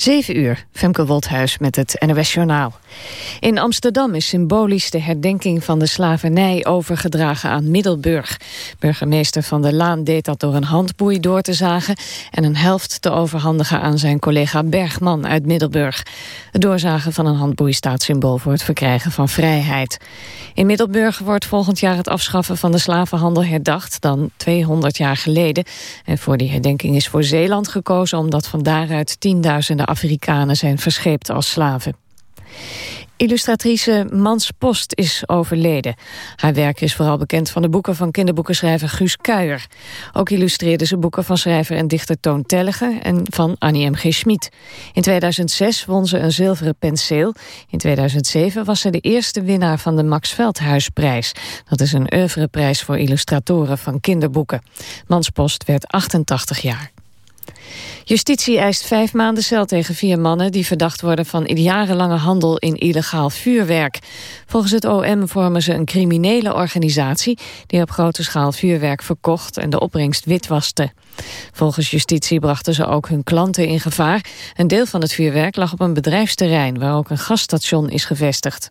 7 uur, Femke Woldhuis met het NOS Journaal. In Amsterdam is symbolisch de herdenking van de slavernij overgedragen aan Middelburg. Burgemeester Van der Laan deed dat door een handboei door te zagen... en een helft te overhandigen aan zijn collega Bergman uit Middelburg. Het doorzagen van een handboei staat symbool voor het verkrijgen van vrijheid. In Middelburg wordt volgend jaar het afschaffen van de slavenhandel herdacht... dan 200 jaar geleden. En voor die herdenking is voor Zeeland gekozen... omdat van daaruit tienduizenden Afrikanen zijn verscheept als slaven. Illustratrice Mans Post is overleden. Haar werk is vooral bekend van de boeken van kinderboekenschrijver Guus Kuijer. Ook illustreerde ze boeken van schrijver en dichter Toon Tellige en van Annie M. G. Schmid. In 2006 won ze een zilveren penseel. In 2007 was ze de eerste winnaar van de Max Veldhuisprijs. Dat is een oeuvreprijs voor illustratoren van kinderboeken. Mans Post werd 88 jaar. Justitie eist vijf maanden cel tegen vier mannen... die verdacht worden van jarenlange handel in illegaal vuurwerk. Volgens het OM vormen ze een criminele organisatie... die op grote schaal vuurwerk verkocht en de opbrengst witwaste. Volgens justitie brachten ze ook hun klanten in gevaar. Een deel van het vuurwerk lag op een bedrijfsterrein... waar ook een gasstation is gevestigd.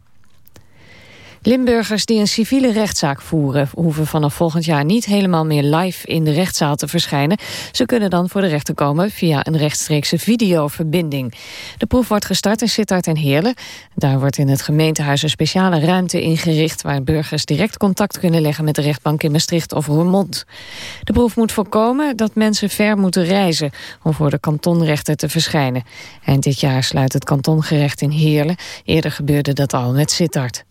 Limburgers die een civiele rechtszaak voeren... hoeven vanaf volgend jaar niet helemaal meer live in de rechtszaal te verschijnen. Ze kunnen dan voor de rechter komen via een rechtstreekse videoverbinding. De proef wordt gestart in Sittard en Heerlen. Daar wordt in het gemeentehuis een speciale ruimte ingericht... waar burgers direct contact kunnen leggen met de rechtbank in Maastricht of Roermond. De proef moet voorkomen dat mensen ver moeten reizen... om voor de kantonrechter te verschijnen. En dit jaar sluit het kantongerecht in Heerlen. Eerder gebeurde dat al met Sittard.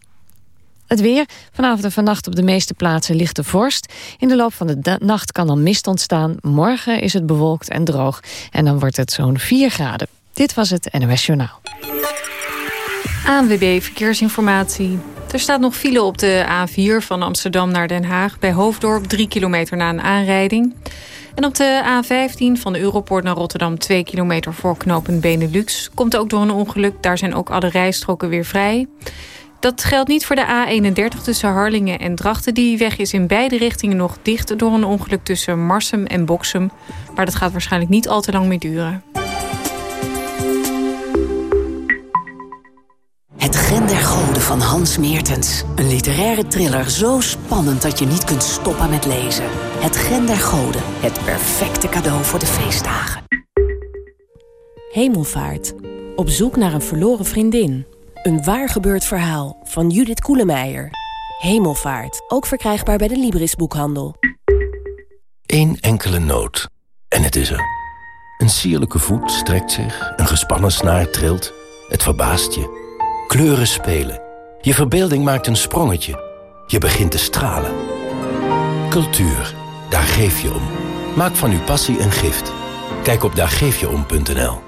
Het weer. Vanavond en vannacht op de meeste plaatsen ligt de vorst. In de loop van de nacht kan dan mist ontstaan. Morgen is het bewolkt en droog. En dan wordt het zo'n 4 graden. Dit was het NOS Journaal. ANWB Verkeersinformatie. Er staat nog file op de A4 van Amsterdam naar Den Haag... bij Hoofddorp 3 kilometer na een aanrijding. En op de A15 van de Europoort naar Rotterdam... 2 kilometer voor knooppunt Benelux. Komt ook door een ongeluk. Daar zijn ook alle rijstroken weer vrij. Dat geldt niet voor de A31 tussen Harlingen en Drachten. Die weg is in beide richtingen nog dicht door een ongeluk tussen Marsum en Boksum. Maar dat gaat waarschijnlijk niet al te lang meer duren. Het Gen der Goden van Hans Meertens. Een literaire thriller zo spannend dat je niet kunt stoppen met lezen. Het Gen der Goden. Het perfecte cadeau voor de feestdagen. Hemelvaart. Op zoek naar een verloren vriendin. Een waar gebeurd verhaal van Judith Koelemeijer. Hemelvaart, ook verkrijgbaar bij de Libris boekhandel. Eén enkele noot. En het is er. Een sierlijke voet strekt zich, een gespannen snaar trilt. Het verbaast je. Kleuren spelen. Je verbeelding maakt een sprongetje. Je begint te stralen. Cultuur, daar geef je om. Maak van uw passie een gift. Kijk op daargeefjeom.nl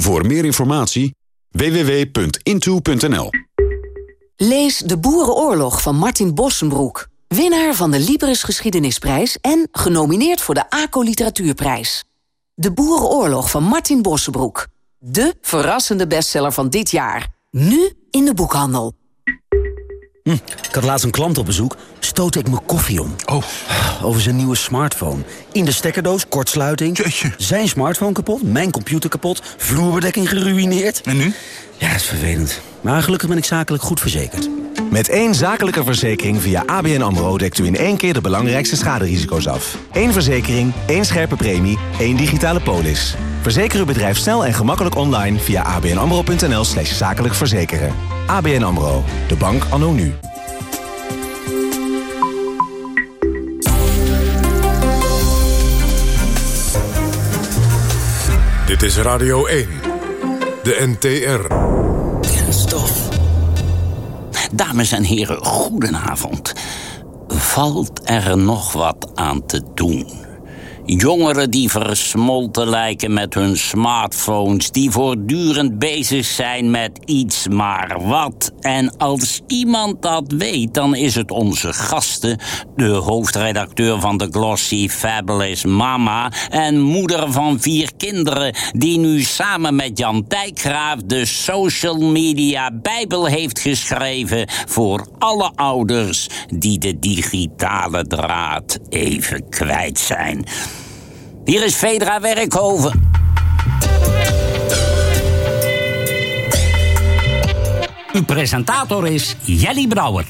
Voor meer informatie www.into.nl Lees De Boerenoorlog van Martin Bossenbroek. Winnaar van de Libris Geschiedenisprijs en genomineerd voor de ACO Literatuurprijs. De Boerenoorlog van Martin Bossenbroek. De verrassende bestseller van dit jaar. Nu in de boekhandel. Hm, ik had laatst een klant op bezoek. Stootte ik mijn koffie om. Oh. Over zijn nieuwe smartphone. In de stekkerdoos, kortsluiting. Jeetje. Zijn smartphone kapot, mijn computer kapot. Vloerbedekking geruineerd. En nu? Ja, dat is vervelend. Maar gelukkig ben ik zakelijk goed verzekerd. Met één zakelijke verzekering via ABN AMRO... dekt u in één keer de belangrijkste schaderisico's af. Eén verzekering, één scherpe premie, één digitale polis. Verzeker uw bedrijf snel en gemakkelijk online... via abnamro.nl slash zakelijk verzekeren. ABN AMRO, de bank anno nu. Dit is Radio 1, de NTR. Kenstof. Dames en heren, goedenavond. Valt er nog wat aan te doen? Jongeren die versmolten lijken met hun smartphones, die voortdurend bezig zijn met iets maar wat. En als iemand dat weet, dan is het onze gasten, de hoofdredacteur van de Glossy Fabulous Mama en moeder van vier kinderen, die nu samen met Jan Dijkgraaf de social media Bijbel heeft geschreven voor alle ouders die de digitale draad even kwijt zijn. Hier is Fedra Werkhoven. Uw presentator is Jelly Brouwer.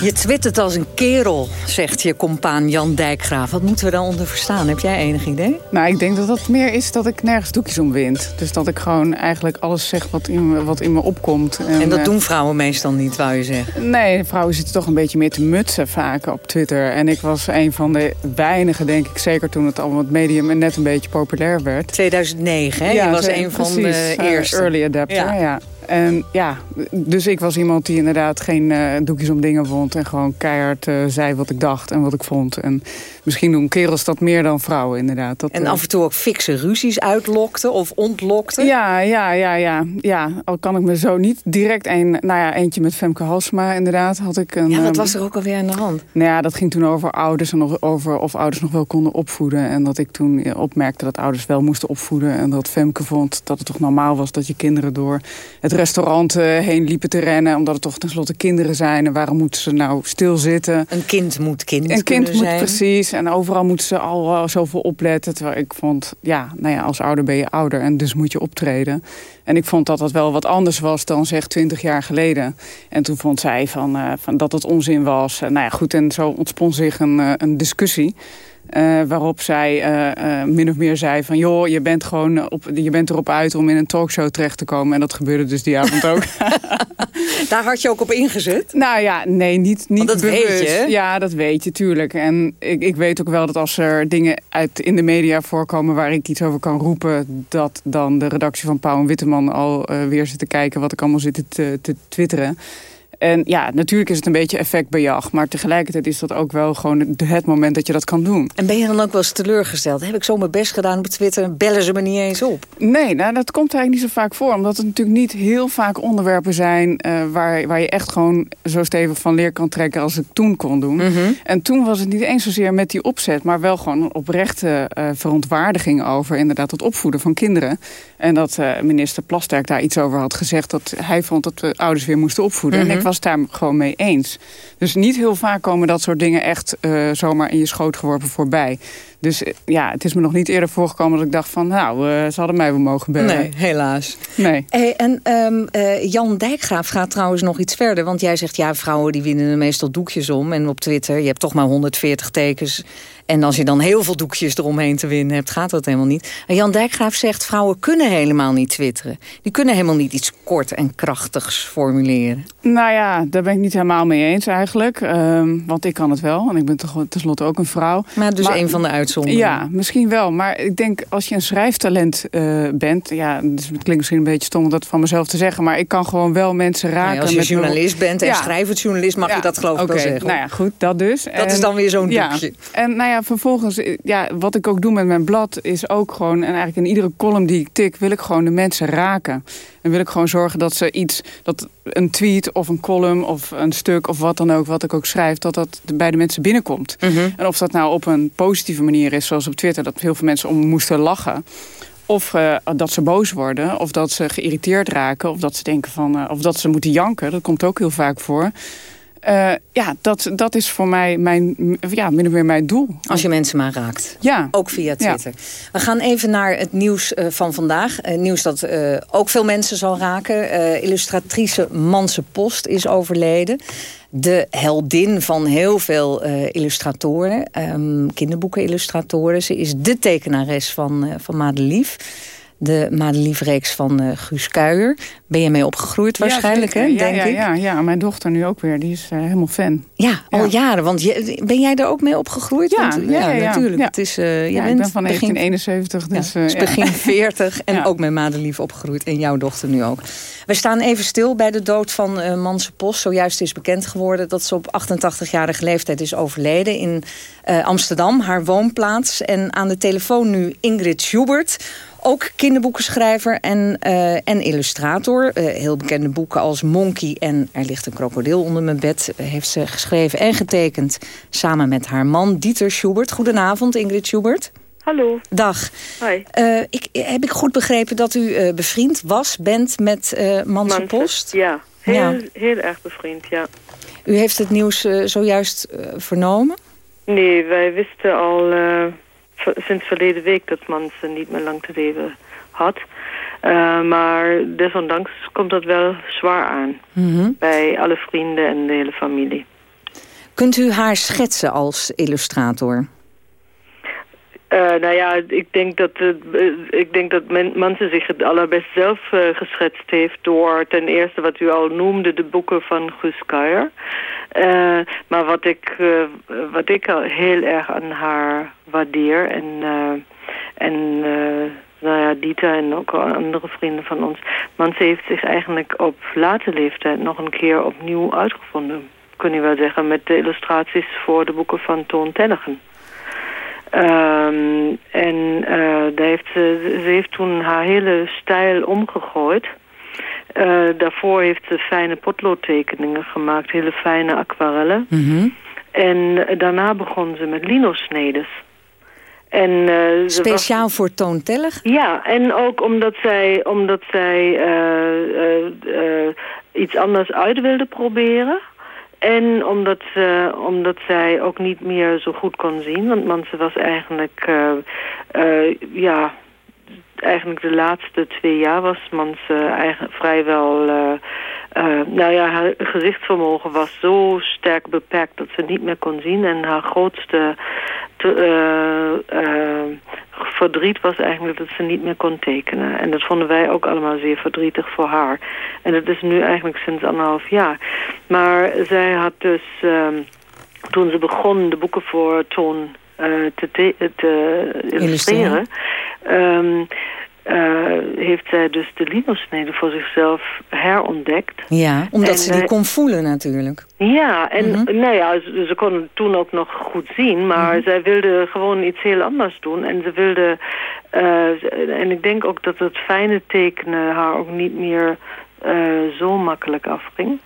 Je twittert als een kerel, zegt je compaan Jan Dijkgraaf. Wat moeten we daaronder verstaan? Heb jij enig idee? Nou, ik denk dat dat meer is dat ik nergens doekjes om wind. Dus dat ik gewoon eigenlijk alles zeg wat in me, wat in me opkomt. En, en dat uh, doen vrouwen meestal niet, wou je zeggen? Nee, vrouwen zitten toch een beetje meer te mutsen vaak op Twitter. En ik was een van de weinigen, denk ik, zeker toen het allemaal het medium net een beetje populair werd. 2009, hè? Ja, je was een van de eerste. Uh, early adapter, ja. ja. En ja, dus ik was iemand die inderdaad geen uh, doekjes om dingen vond. En gewoon keihard uh, zei wat ik dacht en wat ik vond. En misschien doen kerels dat meer dan vrouwen inderdaad. Dat, en af en toe ook fikse ruzies uitlokte of ontlokte? Ja, ja, ja, ja. ja. Al kan ik me zo niet direct een... Nou ja, eentje met Femke Halsma inderdaad had ik een... Ja, wat was er ook alweer aan de hand? Nou ja, dat ging toen over ouders en over of ouders nog wel konden opvoeden. En dat ik toen opmerkte dat ouders wel moesten opvoeden. En dat Femke vond dat het toch normaal was dat je kinderen door het restaurant heen liepen te rennen. Omdat het toch tenslotte kinderen zijn. En waarom moeten ze nou stilzitten? Een kind moet kind Een kind moet zijn. precies. En overal moeten ze al uh, zoveel opletten. Terwijl ik vond, ja, nou ja, als ouder ben je ouder. En dus moet je optreden. En ik vond dat dat wel wat anders was dan zeg twintig jaar geleden. En toen vond zij van, uh, van dat het onzin was. Nou ja, goed, en zo ontspon zich een, uh, een discussie. Uh, waarop zij uh, uh, min of meer zei van... joh, je bent, gewoon op, je bent erop uit om in een talkshow terecht te komen. En dat gebeurde dus die avond ook. Daar had je ook op ingezet? Nou ja, nee, niet, niet Want dat bewust. weet je, hè? Ja, dat weet je, tuurlijk. En ik, ik weet ook wel dat als er dingen uit in de media voorkomen... waar ik iets over kan roepen... dat dan de redactie van Pauw en Witteman al weer zit te kijken... wat ik allemaal zit te, te twitteren... En ja, natuurlijk is het een beetje effectbejag. Maar tegelijkertijd is dat ook wel gewoon het moment dat je dat kan doen. En ben je dan ook wel eens teleurgesteld? Heb ik zo mijn best gedaan op Twitter? Bellen ze me niet eens op? Nee, nou, dat komt eigenlijk niet zo vaak voor. Omdat het natuurlijk niet heel vaak onderwerpen zijn... Uh, waar, waar je echt gewoon zo stevig van leer kan trekken als ik toen kon doen. Mhm. Mm -hmm. En toen was het niet eens zozeer met die opzet... maar wel gewoon een oprechte uh, verontwaardiging over inderdaad het opvoeden van kinderen. En dat uh, minister Plasterk daar iets over had gezegd... dat hij vond dat we ouders weer moesten opvoeden. Mhm. Mm -hmm. En ik was daar gewoon mee eens. Dus niet heel vaak komen dat soort dingen echt uh, zomaar in je schoot geworpen voorbij. Dus uh, ja, het is me nog niet eerder voorgekomen dat ik dacht van... nou, uh, ze hadden mij wel mogen bellen. Nee, helaas. Nee. Hey, en um, Jan Dijkgraaf gaat trouwens nog iets verder. Want jij zegt, ja, vrouwen die winnen er meestal doekjes om. En op Twitter, je hebt toch maar 140 tekens... En als je dan heel veel doekjes eromheen te winnen hebt, gaat dat helemaal niet. En Jan Dijkgraaf zegt, vrouwen kunnen helemaal niet twitteren. Die kunnen helemaal niet iets kort en krachtigs formuleren. Nou ja, daar ben ik niet helemaal mee eens eigenlijk. Um, want ik kan het wel. En ik ben tenslotte ook een vrouw. Maar dus maar, een van de Ja, misschien wel. Maar ik denk, als je een schrijftalent uh, bent... Ja, dus het klinkt misschien een beetje stom om dat van mezelf te zeggen... maar ik kan gewoon wel mensen raken. Nee, als je met journalist bent en ja. schrijvend journalist... mag ja. je dat geloof ik okay. wel zeggen. Nou ja, goed, dat dus. Dat en, is dan weer zo'n ja. doekje. En nou ja, vervolgens, ja, wat ik ook doe met mijn blad is ook gewoon... en eigenlijk in iedere column die ik tik, wil ik gewoon de mensen raken. Wil ik gewoon zorgen dat ze iets, dat een tweet of een column of een stuk of wat dan ook, wat ik ook schrijf, dat dat bij de mensen binnenkomt. Mhm. Mm -hmm. En of dat nou op een positieve manier is, zoals op Twitter, dat heel veel mensen om moesten lachen. Of uh, dat ze boos worden, of dat ze geïrriteerd raken, of dat ze denken van, uh, of dat ze moeten janken. Dat komt ook heel vaak voor. Uh, ja, dat, dat is voor mij mijn, ja, min of meer mijn doel. Als je mensen maar raakt. Ja. Ook via Twitter. Ja. We gaan even naar het nieuws uh, van vandaag. Uh, nieuws dat ook veel mensen zal raken. illustratrice Manse Post is overleden. De heldin van heel veel illustratoren. Um, kinderboekenillustratoren. Ze is de tekenares van, van Madelief. De Madeliefreeks van uh, Guus Kuijer. Ben je mee opgegroeid waarschijnlijk, ja, hè, ja, denk ja, ik? Ja, ja, mijn dochter nu ook weer. Die is uh, helemaal fan. Ja, al jaren. Want je, ben jij er ook mee opgegroeid? Ja, want, ja, ja, natuurlijk. Het is, uh, je ja, bent ik ben van begin, 1971. Dus, ja, dus begin 40 en ook met Madelief opgegroeid. En jouw dochter nu ook. We staan even stil bij de dood van uh, Manse Post. Zojuist is bekend geworden dat ze op 88-jarige leeftijd is overleden in Amsterdam, haar woonplaats. En aan de telefoon nu Ingrid Schubert. Ook kinderboekenschrijver en, uh, en illustrator. Uh, heel bekende boeken als Monkey en Er ligt een krokodil onder mijn bed... heeft ze geschreven en getekend samen met haar man Dieter Schubert. Goedenavond, Ingrid Schubert. Hallo. Dag. Hoi. Uh, ik, heb ik goed begrepen dat u bevriend was, bent met uh, Manse Post? Ja, heel, ja. heel erg bevriend, ja. U heeft het nieuws zojuist vernomen? Nee, wij wisten al sinds verleden week dat Manse niet meer lang te leven had. maar desondanks komt dat wel zwaar aan. Mm -hmm. Bij alle vrienden en de hele familie. Kunt u haar schetsen als illustrator? Uh, nou ja, ik denk dat, uh, ik denk dat Manse zich het allerbest zelf geschetst heeft... door ten eerste wat u al noemde, de boeken van Guus Kuijer. Maar wat ik, wat ik heel erg aan haar waardeer... en, en nou ja, Dieter en ook andere vrienden van ons... Manse heeft zich eigenlijk op late leeftijd nog een keer opnieuw uitgevonden. Kun je wel zeggen, met de illustraties voor de boeken van Toon Tellegen. Um, en uh, daar heeft ze, ze heeft toen haar hele stijl omgegooid. Uh, daarvoor heeft ze fijne potloodtekeningen gemaakt, hele fijne aquarellen. Mm -hmm. En daarna begon ze met linosnedes. En, uh, Speciaal was... voor toontellig? Ja, en ook omdat zij, omdat zij iets anders uit wilde proberen. En omdat, ze, omdat zij ook niet meer zo goed kon zien. Want Manse was eigenlijk, ja, eigenlijk de laatste twee jaar was Manse eigen, vrijwel... Uh, nou ja, haar gezichtsvermogen was zo sterk beperkt dat ze niet meer kon zien. En haar grootste verdriet was eigenlijk dat ze niet meer kon tekenen. En dat vonden wij ook allemaal zeer verdrietig voor haar. En dat is nu eigenlijk sinds anderhalf jaar. Maar zij had dus, um, toen ze begon de boeken voor Toon uh, te, te, te illustreren... Um, uh, heeft zij dus de linosnede voor zichzelf herontdekt. Ja, omdat en, ze die uh, kon voelen natuurlijk. Ja, en mm -hmm. nou ja, ze, ze kon het toen ook nog goed zien, maar mm -hmm. zij wilde gewoon iets heel anders doen. En ze wilde, uh, en ik denk ook dat het fijne tekenen haar ook niet meer zo makkelijk afging.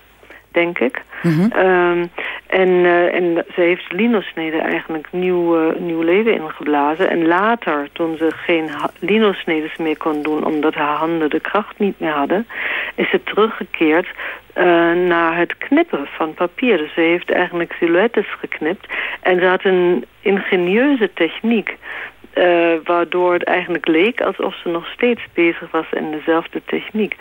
Denk ik. Mm -hmm. um, en, uh, en ze heeft linosnede eigenlijk nieuw, uh, nieuw leven ingeblazen. En later, toen ze geen linosnedes meer kon doen... omdat haar handen de kracht niet meer hadden... is ze teruggekeerd uh, naar het knippen van papier. Dus ze heeft eigenlijk silhouettes geknipt. En ze had een ingenieuze techniek... Uh, waardoor het eigenlijk leek alsof ze nog steeds bezig was in dezelfde techniek.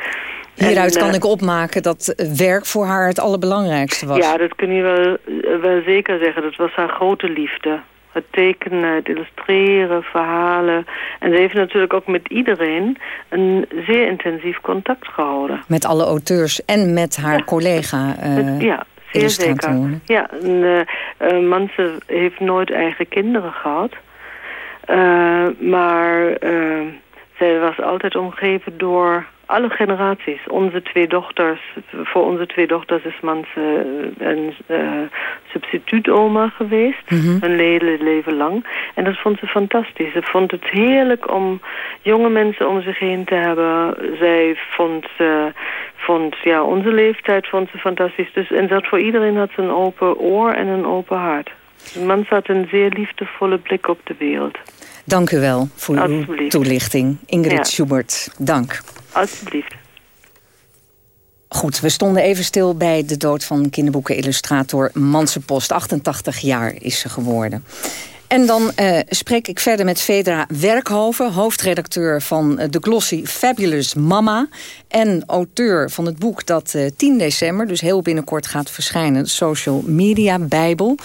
Hieruit en, kan uh, ik opmaken dat werk voor haar het allerbelangrijkste was. Ja, dat kun je wel, wel zeker zeggen. Dat was haar grote liefde. Het tekenen, het illustreren, verhalen. En ze heeft natuurlijk ook met iedereen een zeer intensief contact gehouden. Met alle auteurs en met haar ja. collega uh, Ja, zeer zeker. Ja, en, uh, Manse heeft nooit eigen kinderen gehad. Uh, maar uh, zij was altijd omgeven door alle generaties. Onze twee dochters, voor onze twee dochters is Manse een uh, substituutoma geweest. Mm -hmm. Een hele leven lang. En dat vond ze fantastisch. Ze vond het heerlijk om jonge mensen om zich heen te hebben. Zij vond, uh, vond ja, onze leeftijd vond ze fantastisch. Dus, en dat voor iedereen had ze een open oor en een open hart. Manse had een zeer liefdevolle blik op de wereld. Dank u wel voor uw toelichting. Ingrid ja. Schubert, dank. Alsjeblieft. Goed, we stonden even stil bij de dood van kinderboekenillustrator Manse Post. 88 jaar is ze geworden. En dan uh, spreek ik verder met Vedra Werkhoven, hoofdredacteur van uh, de glossy Fabulous Mama... en auteur van het boek dat uh, 10 december, dus heel binnenkort gaat verschijnen... Social Media Bijbel.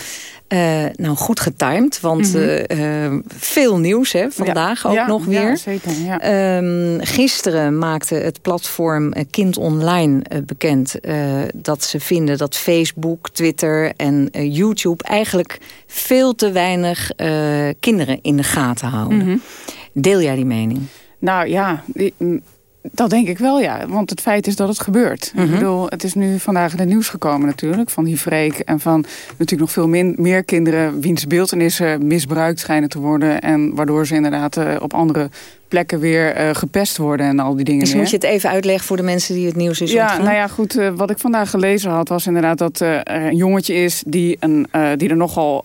Uh, nou, goed getimed, want mm veel nieuws hè, vandaag ook nog weer. Ja, zeker. Ja. Ehm, gisteren maakte het platform Kind Online bekend... dat ze vinden dat Facebook, Twitter en YouTube... eigenlijk veel te weinig kinderen in de gaten houden. Mhm. Deel jij die mening? Nou ja, dat denk ik wel, ja. Want het feit is dat het gebeurt. Ik mhm. bedoel, het is nu vandaag in het nieuws gekomen natuurlijk. Van die freak en van natuurlijk nog veel min, meer kinderen... wiens beeldenissen misbruikt schijnen te worden... en waardoor ze inderdaad uh, op andere plekken weer uh, gepest worden en al die dingen Dus moet je het even uitleggen voor de mensen die het nieuws is Ja, nou ja, goed. Uh, wat ik vandaag gelezen had was inderdaad dat uh, er een jongetje is... die, een, die er nogal,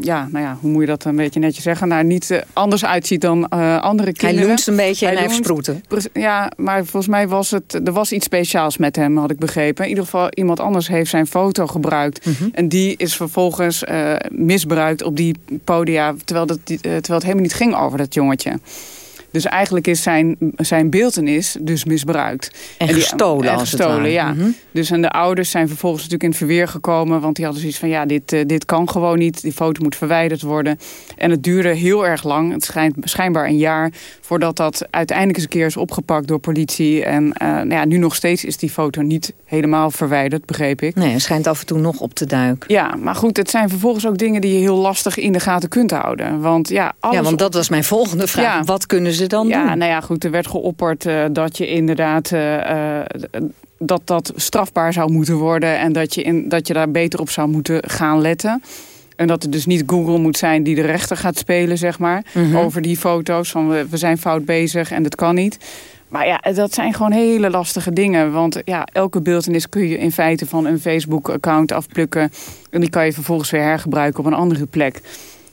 ja, nou ja, hoe moet je dat een beetje netjes zeggen... nou, niet anders uitziet dan andere kinderen. Hij loenst een beetje hij en hij heeft sproeten. Ja, maar volgens mij was het, er was iets speciaals met hem, had ik begrepen. In ieder geval, iemand anders heeft zijn foto gebruikt. Mhm. En die is vervolgens misbruikt op die podia... Terwijl, dat, terwijl het helemaal niet ging over dat jongetje. Dus eigenlijk is zijn, zijn beeldenis dus misbruikt. En, gestolen en gestolen, ja. Mhm. Dus en de ouders zijn vervolgens natuurlijk in het verweer gekomen. Want die hadden zoiets van, ja, dit, uh, dit kan gewoon niet. Die foto moet verwijderd worden. En het duurde heel erg lang. Het schijnt schijnbaar een jaar voordat dat uiteindelijk eens een keer is opgepakt door politie. En uh, nou ja, nu nog steeds is die foto niet helemaal verwijderd, begreep ik. Nee, het schijnt af en toe nog op te duiken. Ja, maar goed, het zijn vervolgens ook dingen die je heel lastig in de gaten kunt houden. Want ja, alles ja want dat was mijn volgende vraag. Wat kunnen ze dan ja, doen? nou ja, goed, er werd geopperd uh, dat je inderdaad... Uh, dat dat strafbaar zou moeten worden en dat je, in, dat je daar beter op zou moeten gaan letten. En dat het dus niet Google moet zijn die de rechter gaat spelen, zeg maar. Mm -hmm. Over die foto's van we, we zijn fout bezig en dat kan niet. Maar ja, dat zijn gewoon hele lastige dingen. Want ja, elke beeldenis kun je in feite van een Facebook-account afplukken. En die kan je vervolgens weer hergebruiken op een andere plek.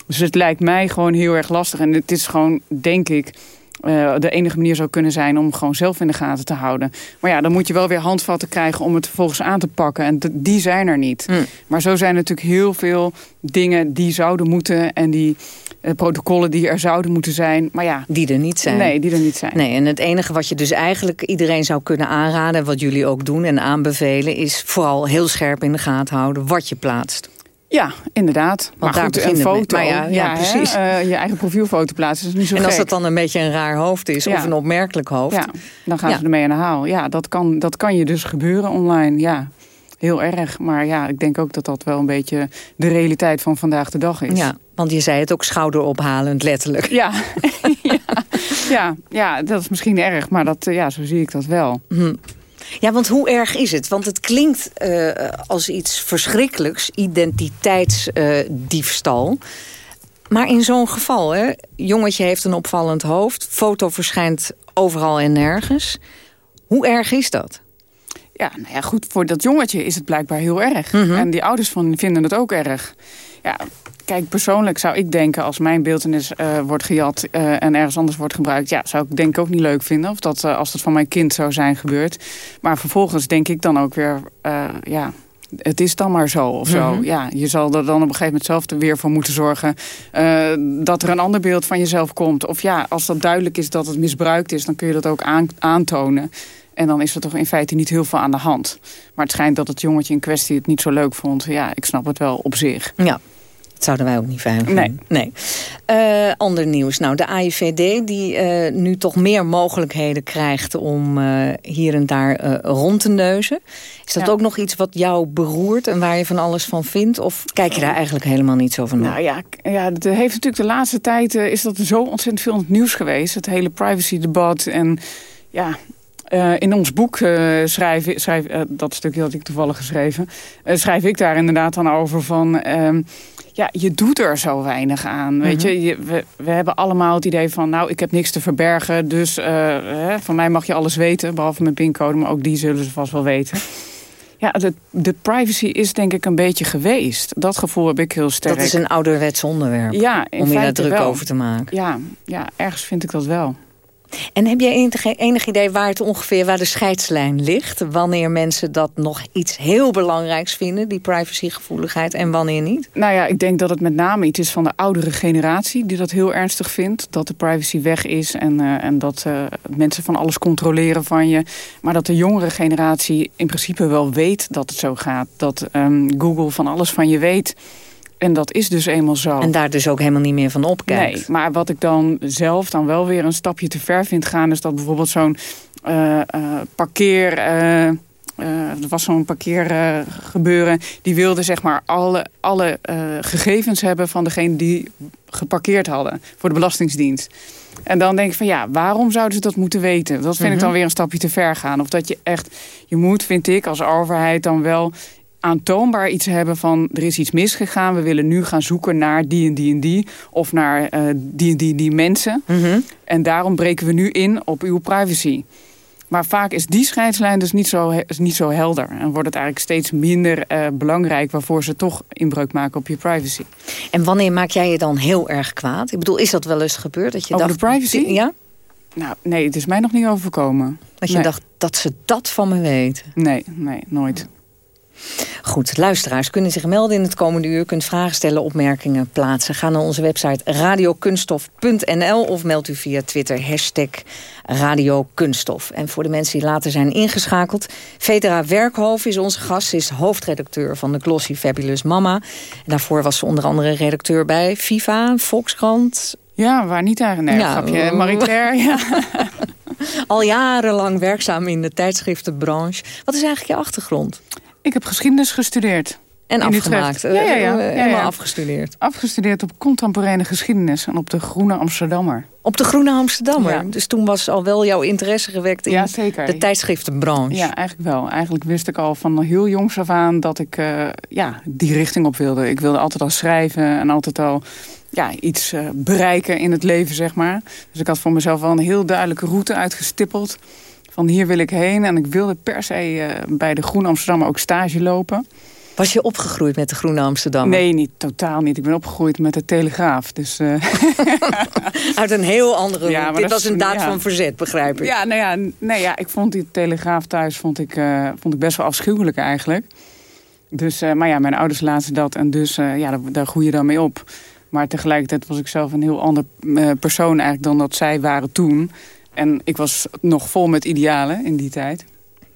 Dus het lijkt mij gewoon heel erg lastig. En het is gewoon, denk ik, uh, de enige manier zou kunnen zijn om gewoon zelf in de gaten te houden. Maar ja, dan moet je wel weer handvatten krijgen om het vervolgens aan te pakken. En die zijn er niet. Mm. Maar zo zijn er natuurlijk heel veel dingen die zouden moeten... en die uh, protocollen die er zouden moeten zijn. Maar ja, die er niet zijn. Nee, die er niet zijn. Nee, en het enige wat je dus eigenlijk iedereen zou kunnen aanraden... wat jullie ook doen en aanbevelen... is vooral heel scherp in de gaten houden wat je plaatst. Ja, inderdaad. Want maar goed, een foto, maar ja, ja, ja precies. Hè, uh, je eigen profielfoto plaatsen is niet zo En als gek. dat dan een beetje een raar hoofd is, ja. of een opmerkelijk hoofd. Dan gaan ze ermee aan de haal. Ja, dat kan, dat kan je dus gebeuren online, ja. Heel erg, maar ja, ik denk ook dat dat wel een beetje de realiteit van vandaag de dag is. Ja, want je zei het ook schouderophalend, letterlijk. Ja, ja, ja, ja, dat is misschien erg, maar dat, ja, zo zie ik dat wel. Hm. Ja, want hoe erg is het? Want het klinkt uh, als iets verschrikkelijks, identiteitsdiefstal. Uh, maar in zo'n geval, hè, jongetje heeft een opvallend hoofd... foto verschijnt overal en nergens. Hoe erg is dat? Ja, nou ja, goed, voor dat jongetje is het blijkbaar heel erg. Mhm. Mm -hmm. En die ouders van vinden het ook erg. Ja, kijk, persoonlijk zou ik denken... als mijn beeldenis uh, wordt gejat uh, en ergens anders wordt gebruikt... ja, zou ik denk ik ook niet leuk vinden... of dat, uh, als dat van mijn kind zou zijn gebeurd. Maar vervolgens denk ik dan ook weer... ja, het is dan maar zo of zo. Mhm. Ja, je zal er dan op een gegeven moment zelf er weer voor moeten zorgen... dat er een ander beeld van jezelf komt. Of ja, als dat duidelijk is dat het misbruikt is... dan kun je dat ook aan, aantonen... En dan is er toch in feite niet heel veel aan de hand. Maar het schijnt dat het jongetje in kwestie het niet zo leuk vond. Ja, ik snap het wel op zich. Ja, dat zouden wij ook niet fijn vinden. Nee. nee. Uh, ander nieuws. Nou, de AIVD die uh, nu toch meer mogelijkheden krijgt... om uh, hier en daar rond te neuzen. Is dat ja. ook nog iets wat jou beroert en waar je van alles van vindt? Of kijk je daar eigenlijk helemaal niet zo van Nou ja, ja het heeft natuurlijk de laatste tijd... is dat zo ontzettend veel in het nieuws geweest. Het hele privacy-debat en... Ja, uh, in ons boek uh, schrijf, schrijf uh, dat stukje had ik toevallig geschreven... schrijf ik daar inderdaad dan over van... Ja, je doet er zo weinig aan, mm -hmm. weet je. je we, we, hebben allemaal het idee van... nou, ik heb niks te verbergen, dus hè, van mij mag je alles weten... behalve mijn pincode, maar ook die zullen ze vast wel weten. Ja, de, de privacy is denk ik een beetje geweest. Dat gevoel heb ik heel sterk. Dat is een ouderwets onderwerp, ja, om je daar druk wel. over te maken. Ja, ja, ergens vind ik dat wel. En heb jij enig, idee waar het ongeveer waar de scheidslijn ligt? Wanneer mensen dat nog iets heel belangrijks vinden, die privacygevoeligheid, en wanneer niet? Nou ja, ik denk dat het met name iets is van de oudere generatie die dat heel ernstig vindt. Dat de privacy weg is en, uh, en dat uh, mensen van alles controleren van je. Maar dat de jongere generatie in principe wel weet dat het zo gaat. Dat um, Google van alles van je weet. En dat is dus eenmaal zo. En daar dus ook helemaal niet meer van opkijkt. Nee, maar wat ik dan zelf dan wel weer een stapje te ver vind gaan... is dat bijvoorbeeld zo'n uh, parkeer... Uh, er was zo'n parkeergebeuren. die wilde zeg maar alle, alle gegevens hebben van degene die geparkeerd hadden. Voor de Belastingdienst. En dan denk ik van ja, waarom zouden ze dat moeten weten? Dat vind ik dan mhm. weer een stapje te ver gaan. Of dat je echt, je moet vind ik als overheid dan wel aantoonbaar iets hebben van er is iets misgegaan. We willen nu gaan zoeken naar die en die en die. Of naar uh, die en die en die mensen. Mhm. En daarom breken we nu in op uw privacy. Maar vaak is die scheidslijn dus niet zo, niet zo helder. En wordt het eigenlijk steeds minder uh, belangrijk... waarvoor ze toch inbreuk maken op je privacy. En wanneer maak jij je dan heel erg kwaad? Ik bedoel, is dat wel eens gebeurd? Dat je Over dacht, de privacy? Ja? Nou, nee, het is mij nog niet overkomen. Dat je dacht dat ze dat van me weten? Nee, nee, nooit. Goed, luisteraars kunnen zich melden in het komende uur. Kunt vragen stellen, opmerkingen plaatsen. Ga naar onze website radiokunstof.nl of meld u via Twitter hashtag radiokunststof. En voor de mensen die later zijn ingeschakeld... Vedra Werkhoven is onze gast. Ze is hoofdredacteur van de Glossy Fabulous Mama. En daarvoor was ze onder andere redacteur bij FIFA, Volkskrant... Ja, waar niet eigenlijk. Nee, ja, grapje. Marie ja. Al jarenlang werkzaam in de tijdschriftenbranche. Wat is eigenlijk je achtergrond? Ik heb geschiedenis gestudeerd. En afgemaakt? Ja, ja, ja. ja, eh, Helemaal afgestudeerd? Afgestudeerd op contemporaine geschiedenis en op de Groene Amsterdammer. Op de Groene Amsterdammer? Dus toen was al wel jouw interesse gewekt in de tijdschriftenbranche? Ja, eigenlijk wel. Eigenlijk wist ik al van heel jongs af aan dat ik uh, ja, die richting op wilde. Ik wilde altijd al schrijven en altijd al ja, iets uh, bereiken in het leven, zeg maar. Dus ik had voor mezelf wel een heel duidelijke route uitgestippeld van hier wil ik heen. En ik wilde per se uh, bij de Groene Amsterdam ook stage lopen. Was je opgegroeid met de Groene Amsterdam? Nee, niet, totaal niet. Ik ben opgegroeid met de Telegraaf. Dus, uh... Uit een heel andere ja, Dit was een daad van verzet, begrijp ik. Ja, nou ja, nee, ja, ik vond die Telegraaf thuis vond ik, uh, vond ik best wel afschuwelijk eigenlijk. Dus, maar ja, mijn ouders laten dat en dus ja, daar, daar groei je dan mee op. Maar tegelijkertijd was ik zelf een heel ander persoon eigenlijk dan dat zij waren toen. En ik was nog vol met idealen in die tijd.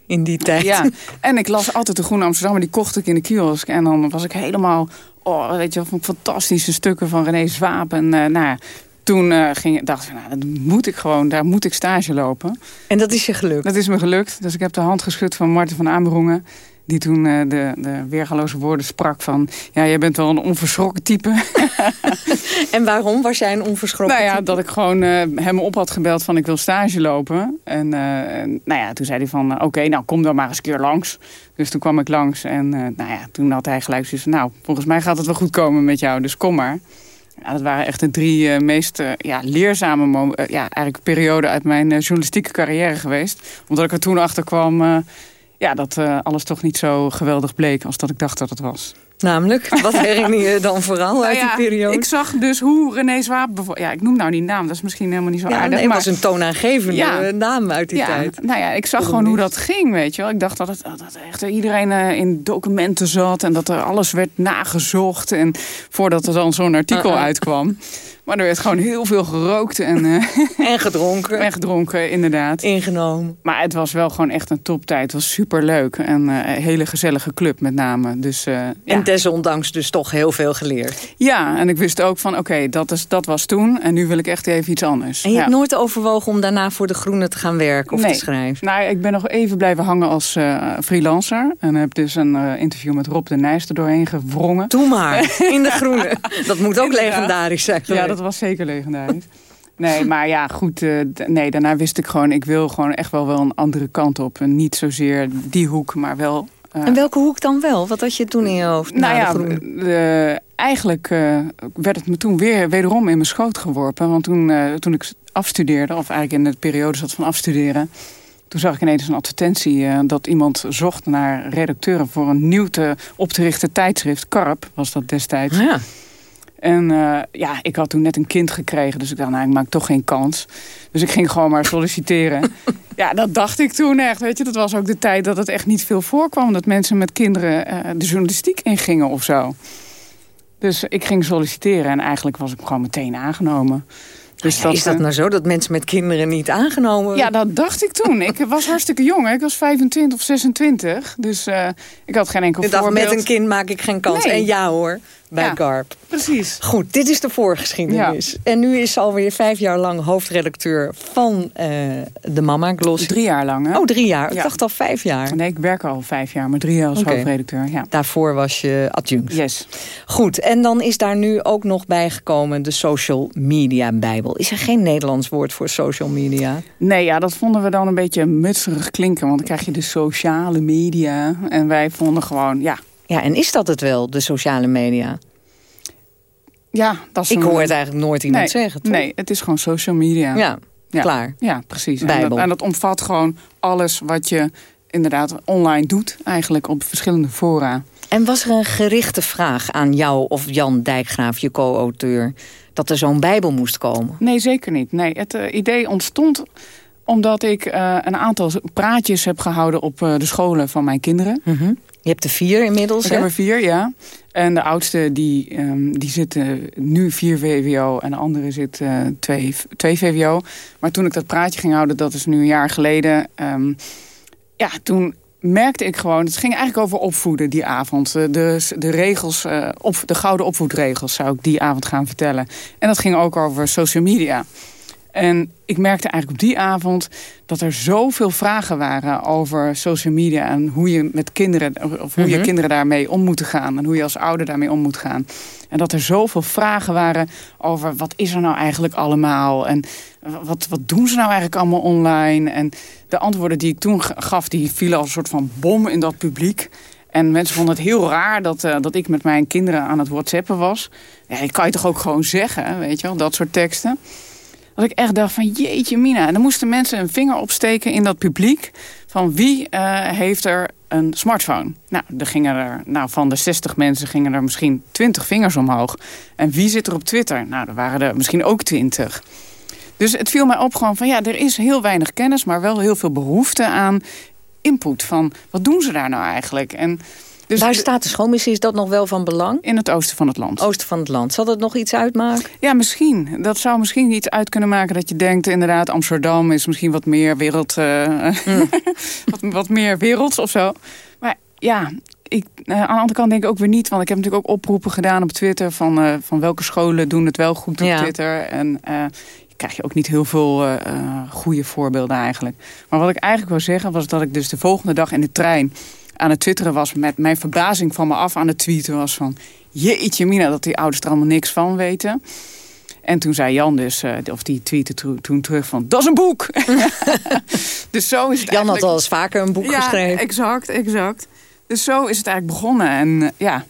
In die tijd? Ja, en ik las altijd de Groene Amsterdam, die kocht ik in de kiosk. En dan was ik helemaal, oh, weet je, van fantastische stukken van René Zwaap. En uh, nou toen uh, ging, dacht ik, nou, dat moet ik gewoon, daar moet ik stage lopen. En dat is je gelukt? Dat is me gelukt. Dus ik heb de hand geschud van Marten van Amerongen die toen uh, de, de weergaloze woorden sprak van... ja, jij bent wel een onverschrokken type. en waarom was jij een onverschrokken Nou ja, dat ik gewoon uh, hem op had gebeld van ik wil stage lopen. En uh, nou ja, toen zei hij van oké, nou kom dan maar eens een keer langs. Dus toen kwam ik langs en nou ja, toen had hij gelijk zoiets van... nou, volgens mij gaat het wel goed komen met jou, dus kom maar. Ja, dat waren echt de drie meest ja, leerzame ja, eigenlijk perioden uit mijn journalistieke carrière geweest. Omdat ik er toen achter kwam ja, dat uh, alles toch niet zo geweldig bleek als dat ik dacht dat het was. Namelijk? Wat herinner je dan vooral nou uit ja, die periode? Ik zag dus hoe René Zwaap... Ja, ik noem nou die naam, dat is misschien helemaal niet zo ja, aardig. Nee, maar... was een toonaangevende ja, naam uit die ja, tijd. Nou ja, ik zag gewoon hoe dat ging, weet je wel. Ik dacht dat, het, dat echt iedereen uh, in documenten zat... en dat er alles werd nagezocht. En voordat er dan zo'n artikel uh -uh. uitkwam... Maar er werd gewoon heel veel gerookt. En, uh, en gedronken. En gedronken, inderdaad. Ingenomen. Maar het was wel gewoon echt een toptijd. Het was superleuk. En uh, een hele gezellige club met name. Dus, uh, en ja. desondanks dus toch heel veel geleerd. Ja, en ik wist ook van oké, dat dat, dat was toen. En nu wil ik echt even iets anders. En je hebt nooit overwogen om daarna voor De Groene te gaan werken of nee. te schrijven? Nou, ik ben nog even blijven hangen als freelancer. En heb dus een interview met Rob de Nijs er doorheen gewrongen. Doe maar, in De Groene. dat moet ook legendarisch zijn Ja, dat was zeker legendarisch. Nee, maar ja, goed. Uh, nee, daarna wist ik gewoon, ik wil gewoon echt wel, wel een andere kant op. En niet zozeer die hoek, maar wel... Uh, en welke hoek dan wel? Wat had je toen in je hoofd? Nou ja, de, eigenlijk uh, werd het me toen weer wederom in mijn schoot geworpen. Want toen, toen ik afstudeerde, of eigenlijk in de periode zat van afstuderen... Toen zag ik ineens een advertentie dat iemand zocht naar redacteuren... voor een nieuw te op te richten tijdschrift. Karp was dat destijds. Ja. En uh, ja, ik had toen net een kind gekregen. Dus ik dacht, nou, ik maak toch geen kans. Dus ik ging gewoon maar solliciteren. ja, dat dacht ik toen echt. Weet je, dat was ook de tijd dat het echt niet veel voorkwam. Dat mensen met kinderen uh, de journalistiek ingingen of zo. Dus ik ging solliciteren en eigenlijk was ik gewoon meteen aangenomen. Dus ja, dat, is dat nou zo, dat mensen met kinderen niet aangenomen Ja, dat dacht ik toen. Ik was hartstikke jong. Hè. Ik was 25 of 26. Dus uh, ik had geen enkel je voorbeeld. Dacht, met een kind maak ik geen kans. Nee. En ja hoor, bij Garp. Precies. Goed, dit is de voorgeschiedenis. En nu is ze alweer vijf jaar lang hoofdredacteur van uh, de Mama Glossy. Drie jaar lang, hè? Oh, drie jaar. Ik dacht al vijf jaar. Nee, ik werk al vijf jaar, maar drie jaar als okay. hoofdredacteur. Ja. Daarvoor was je adjunct. Yes. Goed, en dan is daar nu ook nog bijgekomen de social media bijbel. Is er geen Nederlands woord voor social media? Nee, ja, dat vonden we dan een beetje mutserig klinken. Want dan krijg je de sociale media. En wij vonden gewoon, ja... Ja, en is dat het wel, de sociale media? Ja, dat is Ik hoor het eigenlijk nooit iemand nee, zeggen, toch? Nee, het is gewoon social media. Ja, ja. klaar. Ja, precies. Bijbel. En dat, en dat omvat gewoon alles wat je inderdaad online doet. Eigenlijk op verschillende fora. En was er een gerichte vraag aan jou of Jan Dijkgraaf, je co-auteur... dat er zo'n bijbel moest komen? Nee, zeker niet. Nee, het uh, idee ontstond omdat ik uh, een aantal praatjes heb gehouden op uh, de scholen van mijn kinderen. Mm -hmm. Je hebt er vier inmiddels, Ik hè? heb er vier, ja. En de oudste die, um, die zit uh, nu vier VWO en de andere zit twee, twee VWO. Maar toen ik dat praatje ging houden, dat is nu een jaar geleden... Um, ja, toen merkte ik gewoon, het ging eigenlijk over opvoeden die avond. De, de regels, uh, op, de gouden opvoedregels zou ik die avond gaan vertellen. En dat ging ook over social media. En ik merkte eigenlijk op die avond dat er zoveel vragen waren over social media... en hoe je met kinderen, of hoe mm -hmm. je kinderen daarmee om moet gaan... en hoe je als ouder daarmee om moet gaan. En dat er zoveel vragen waren over wat is er nou eigenlijk allemaal... en wat, wat doen ze nou eigenlijk allemaal online... en de antwoorden die ik toen gaf, die vielen als een soort van bom in dat publiek... En mensen vonden het heel raar dat, uh, dat ik met mijn kinderen aan het whatsappen was. Ja, ik kan je toch ook gewoon zeggen, weet je wel, dat soort teksten. Dat ik echt dacht van jeetje mina. En dan moesten mensen een vinger opsteken in dat publiek. Van wie uh, heeft er een smartphone? Nou, er gingen er, nou, van de 60 mensen gingen er misschien 20 vingers omhoog. En wie zit er op Twitter? Nou, er waren er misschien ook 20. Dus het viel mij op gewoon van ja, er is heel weinig kennis... maar wel heel veel behoefte aan input. Van wat doen ze daar nou eigenlijk? En dus Waar staat de schoolmissie? Is dat nog wel van belang? In het oosten van het land. Oosten van het land. Zal dat nog iets uitmaken? Ja, misschien. Dat zou misschien iets uit kunnen maken dat je denkt... inderdaad, Amsterdam is misschien wat meer wereld... Uh, mm. wat, wat meer werelds of zo. Maar ja, ik, uh, aan de andere kant denk ik ook weer niet. Want ik heb natuurlijk ook oproepen gedaan op Twitter... van, uh, van welke scholen doen het wel goed op ja. Twitter. En krijg je ook niet heel veel uh, goede voorbeelden eigenlijk. Maar wat ik eigenlijk wil zeggen was dat ik dus de volgende dag in de trein aan het twitteren was... met mijn verbazing van me af aan het tweeten was van... jeetje mina, dat die ouders er allemaal niks van weten. En toen zei Jan dus, uh, of die tweette to toen terug van... dat is een boek! dus zo is het Jan eigenlijk... had al eens vaker een boek ja, geschreven. exact, exact. Dus zo is het eigenlijk begonnen. En ja,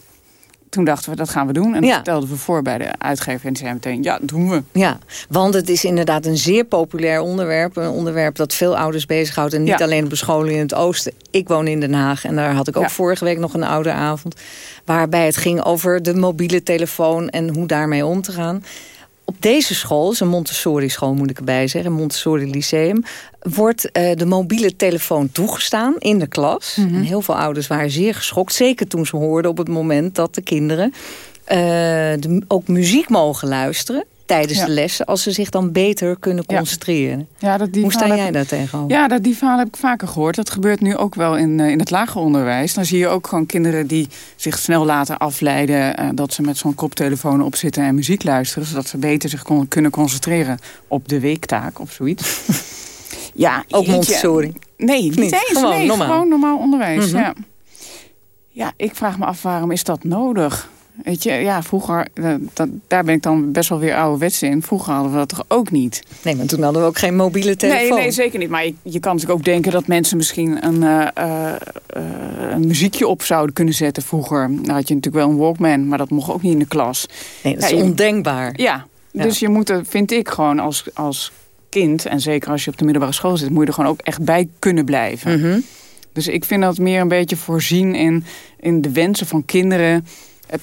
toen dachten we, dat gaan we doen. En dat ja. stelden we voor bij de uitgever. En die zei meteen, ja, doen we. Ja, want het is inderdaad een zeer populair onderwerp. Een onderwerp dat veel ouders bezighoudt. En niet ja. alleen op de scholen in het oosten. Ik woon in Den Haag. En daar had ik ook ja. vorige week nog een ouderavond. Waarbij het ging over de mobiele telefoon. En hoe daarmee om te gaan. Op deze school, is een Montessori-school moet ik erbij zeggen, een Montessori-lyceum, wordt uh, de mobiele telefoon toegestaan in de klas. Mm -hmm. En heel veel ouders waren zeer geschokt, zeker toen ze hoorden op het moment dat de kinderen uh, de, ook muziek mogen luisteren tijdens ja. de lessen, als ze zich dan beter kunnen concentreren. Ja, dat die Hoe sta jij daar tegenover? Ja, dat, die verhaal heb ik vaker gehoord. Dat gebeurt nu ook wel in, uh, in het lager onderwijs. Dan zie je ook gewoon kinderen die zich snel laten afleiden... Uh, dat ze met zo'n koptelefoon opzitten en muziek luisteren... zodat ze beter zich kon, kunnen concentreren op de weektaak of zoiets. ja, ook Montessori? Nee, niet, niet eens. Gewoon, nee, normaal. gewoon normaal onderwijs, mm -hmm. ja. Ja, ik vraag me af waarom is dat nodig? Weet je, ja, vroeger, dat, daar ben ik dan best wel weer ouderwets in. Vroeger hadden we dat toch ook niet? Nee, maar toen hadden we ook geen mobiele telefoon. Nee, nee zeker niet. Maar je, je kan natuurlijk ook denken dat mensen misschien een, uh, uh, een muziekje op zouden kunnen zetten vroeger. Dan had je natuurlijk wel een Walkman, maar dat mocht ook niet in de klas. Nee, dat is ja, ondenkbaar. Ja, ja, dus je moet er, vind ik gewoon als, als kind, en zeker als je op de middelbare school zit... moet je er gewoon ook echt bij kunnen blijven. Mm -hmm. Dus ik vind dat meer een beetje voorzien in, in de wensen van kinderen...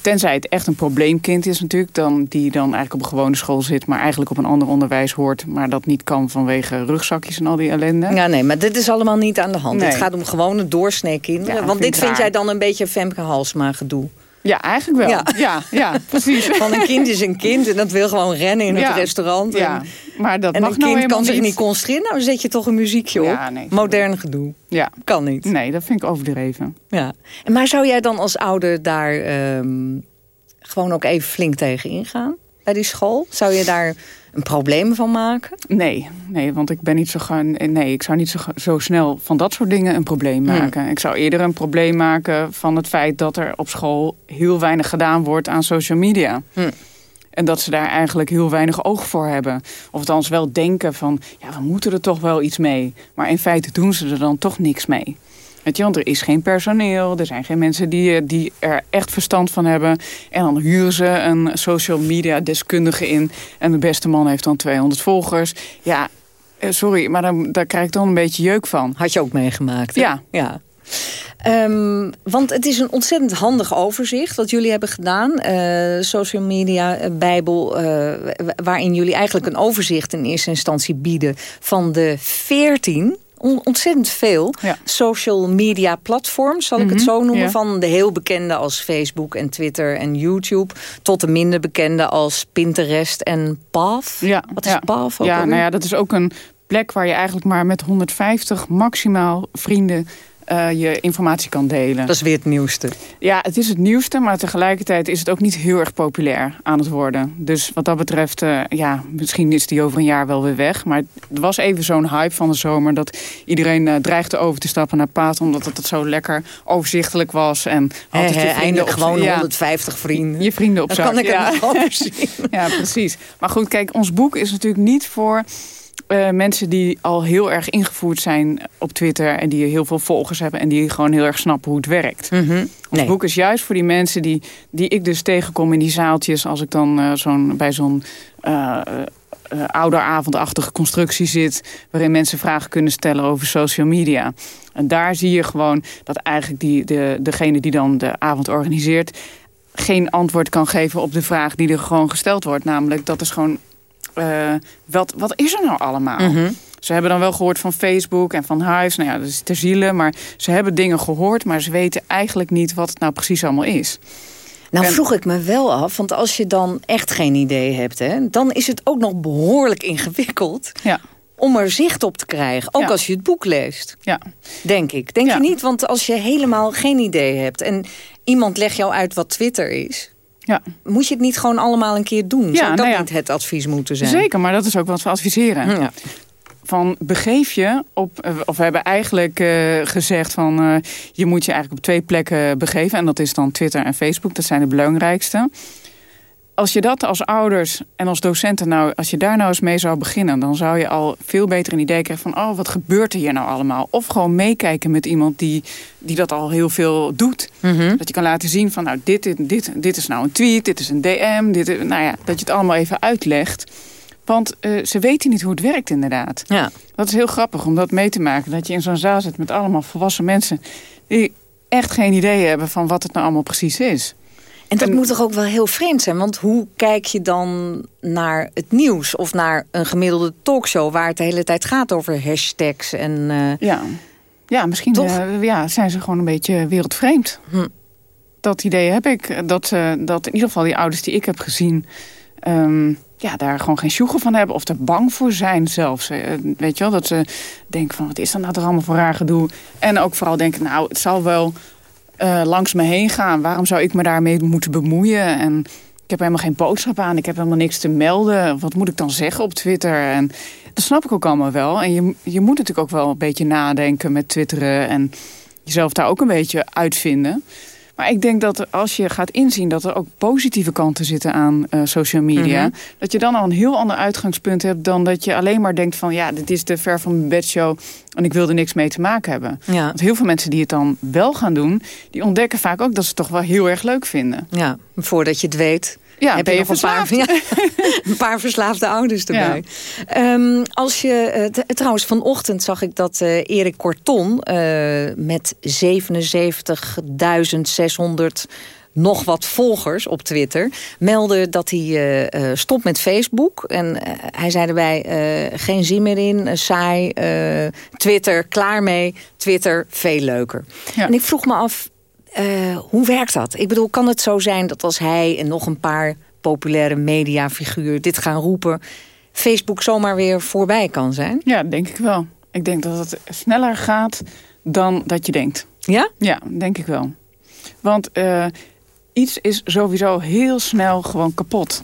Tenzij het echt een probleemkind is natuurlijk... Dan, die dan eigenlijk op een gewone school zit... maar eigenlijk op een ander onderwijs hoort... maar dat niet kan vanwege rugzakjes en al die ellende. Ja, nee, maar dit is allemaal niet aan de hand. Nee. Het gaat om gewone doorsnee kinderen. Ja, Want dit vind raar. jij dan een beetje Femke Halsma gedoe. Ja, eigenlijk wel. Ja, ja, ja precies. Van een kind is een kind en dat wil gewoon rennen in het restaurant. En, ja, maar dat en mag een nou kind kan zich niet. concentreren. Nou, zet je toch een muziekje op. Nee, Modern gedoe. Ja. Kan niet. Nee, dat vind ik overdreven. Ja. Maar zou jij dan als ouder daar... Um, gewoon ook even flink tegen ingaan bij die school? Zou je daar een probleem van maken? Nee, nee want ik ben niet zo gaan. Nee, ik zou niet zo, zo snel van dat soort dingen een probleem Hmm. maken. Ik zou eerder een probleem maken van het feit dat er op school heel weinig gedaan wordt aan social media. Hmm. En dat ze daar eigenlijk heel weinig oog voor hebben. Of althans wel denken van, ja, we moeten er toch wel iets mee. Maar in feite doen ze er dan toch niks mee. Weet je, want er is geen personeel, er zijn geen mensen die, eh, die er echt verstand van hebben. En dan huren ze een social media deskundige in. En de beste man heeft dan 200 volgers. Ja, eh, sorry, maar dan, daar krijg ik dan een beetje jeuk van. Had je ook meegemaakt? hè? Ja. ja. Ehm, want het is een ontzettend handig overzicht wat jullie hebben gedaan. Eh, social media bijbel, waarin jullie eigenlijk een overzicht in eerste instantie bieden van de 14 on- ontzettend veel social media platforms, zal ik het Mhm, zo noemen. ja. Van de heel bekende als Facebook en Twitter en YouTube... tot de minder bekende als Pinterest en Path. Ja, Wat is ja. Path ook Ja, nou ja, dat is ook een plek waar je eigenlijk maar met 150 maximaal vrienden eh, je informatie kan delen. Dat is weer het nieuwste. Ja, het is het nieuwste, maar tegelijkertijd is het ook niet heel erg populair aan het worden. Dus wat dat betreft, eh, ja, misschien is die over een jaar wel weer weg. Maar er was even zo'n hype van de zomer dat iedereen eh, dreigde over te stappen naar Paat, omdat het zo lekker overzichtelijk was. En altijd je eindelijk op- gewoon ja. 150 vrienden. Je vrienden op zak. kan ik het ja. nog overzien. ja, precies. Maar goed, kijk, ons boek is natuurlijk niet voor eh, mensen die al heel erg ingevoerd zijn op Twitter... en die heel veel volgers hebben en die gewoon heel erg snappen hoe het werkt. Mhm. Ons Nee. boek is juist voor die mensen die, die ik dus tegenkom in die zaaltjes... als ik dan eh, zo'n, bij zo'n eh, eh, ouderavondachtige constructie zit... waarin mensen vragen kunnen stellen over social media. En daar zie je gewoon dat eigenlijk die, de, degene die dan de avond organiseert... geen antwoord kan geven op de vraag die er gewoon gesteld wordt. Namelijk, dat is gewoon... eh, wat, wat is er nou allemaal? Mhm. Ze hebben dan wel gehoord van Facebook en van Hives. Nou ja, dat is ter ziele. Maar ze hebben dingen gehoord, maar ze weten eigenlijk niet wat het nou precies allemaal is. Nou En- vroeg ik me wel af, want als je dan echt geen idee hebt... Hè, dan is het ook nog behoorlijk ingewikkeld Ja. om er zicht op te krijgen. Ook Ja. als je het boek leest, Ja. denk ik. Denk je niet? Want als je helemaal geen idee hebt... en iemand legt jou uit wat Twitter is... Ja. moet je het niet gewoon allemaal een keer doen? Ja, Zou dat nou ja. niet het advies moeten zijn? Zeker, maar dat is ook wat we adviseren. Ja. Van begeef je op, eh, of we hebben eigenlijk eh, gezegd van eh, je moet je eigenlijk op twee plekken begeven. En dat is dan Twitter en Facebook, dat zijn de belangrijkste. Als je dat als ouders en als docenten nou, als je daar nou eens mee zou beginnen, dan zou je al veel beter een idee krijgen van, oh, wat gebeurt er hier nou allemaal? Of gewoon meekijken met iemand die, die dat al heel veel doet. Mhm. Dat je kan laten zien van, nou, dit, dit, dit, dit is nou een tweet, dit is een DM, dit, nou ja, dat je het allemaal even uitlegt. Want eh, ze weten niet hoe het werkt inderdaad. Ja. Dat is heel grappig om dat mee te maken. Dat je in zo'n zaal zit met allemaal volwassen mensen... die echt geen idee hebben van wat het nou allemaal precies is. En dat moet toch ook wel heel vreemd zijn? Want hoe kijk je dan naar het nieuws? Of naar een gemiddelde talkshow... waar het de hele tijd gaat over hashtags en... eh, Ja, ja misschien Toch? eh, ja, zijn ze gewoon een beetje wereldvreemd. Hm. Dat idee heb ik. Dat, dat in ieder geval die ouders die ik heb gezien... ehm, ja, daar gewoon geen sjoegen van hebben. Of er bang voor zijn zelfs. Eh, weet je wel, dat ze denken van... wat is dat nou toch allemaal voor raar gedoe? En ook vooral denken, nou, het zal wel eh, langs me heen gaan. Waarom zou ik me daarmee moeten bemoeien? En ik heb helemaal geen boodschap aan. Ik heb helemaal niks te melden. Wat moet ik dan zeggen op Twitter? En dat snap ik ook allemaal wel. En je, je moet natuurlijk ook wel een beetje nadenken met twitteren. En jezelf daar ook een beetje uitvinden. Maar ik denk dat als je gaat inzien dat er ook positieve kanten zitten aan eh, social media... Mhm. dat je dan al een heel ander uitgangspunt hebt... dan dat je alleen maar denkt van... ja, dit is de ver van mijn bedshow en ik wil er niks mee te maken hebben. Ja. Want heel veel mensen die het dan wel gaan doen... die ontdekken vaak ook dat ze het toch wel heel erg leuk vinden. Ja, voordat je het weet... Ja, heb ben je je nog een paar, ja, een paar verslaafde ouders erbij. Ehm, als je, eh, trouwens, vanochtend zag ik dat eh Erik Corton... eh, met 77.600 nog wat volgers op Twitter... meldde dat hij stopt met Facebook. En hij zei erbij, geen zin meer in, saai. Twitter, klaar mee. Twitter, veel leuker. En ik vroeg me af, eh, hoe werkt dat? Ik bedoel, kan het zo zijn dat als hij en nog een paar populaire mediafiguren dit gaan roepen... Facebook zomaar weer voorbij kan zijn? Ja, denk ik wel. Ik denk dat het sneller gaat dan dat je denkt. Ja? Ja, denk ik wel. Want eh, iets is sowieso heel snel gewoon kapot.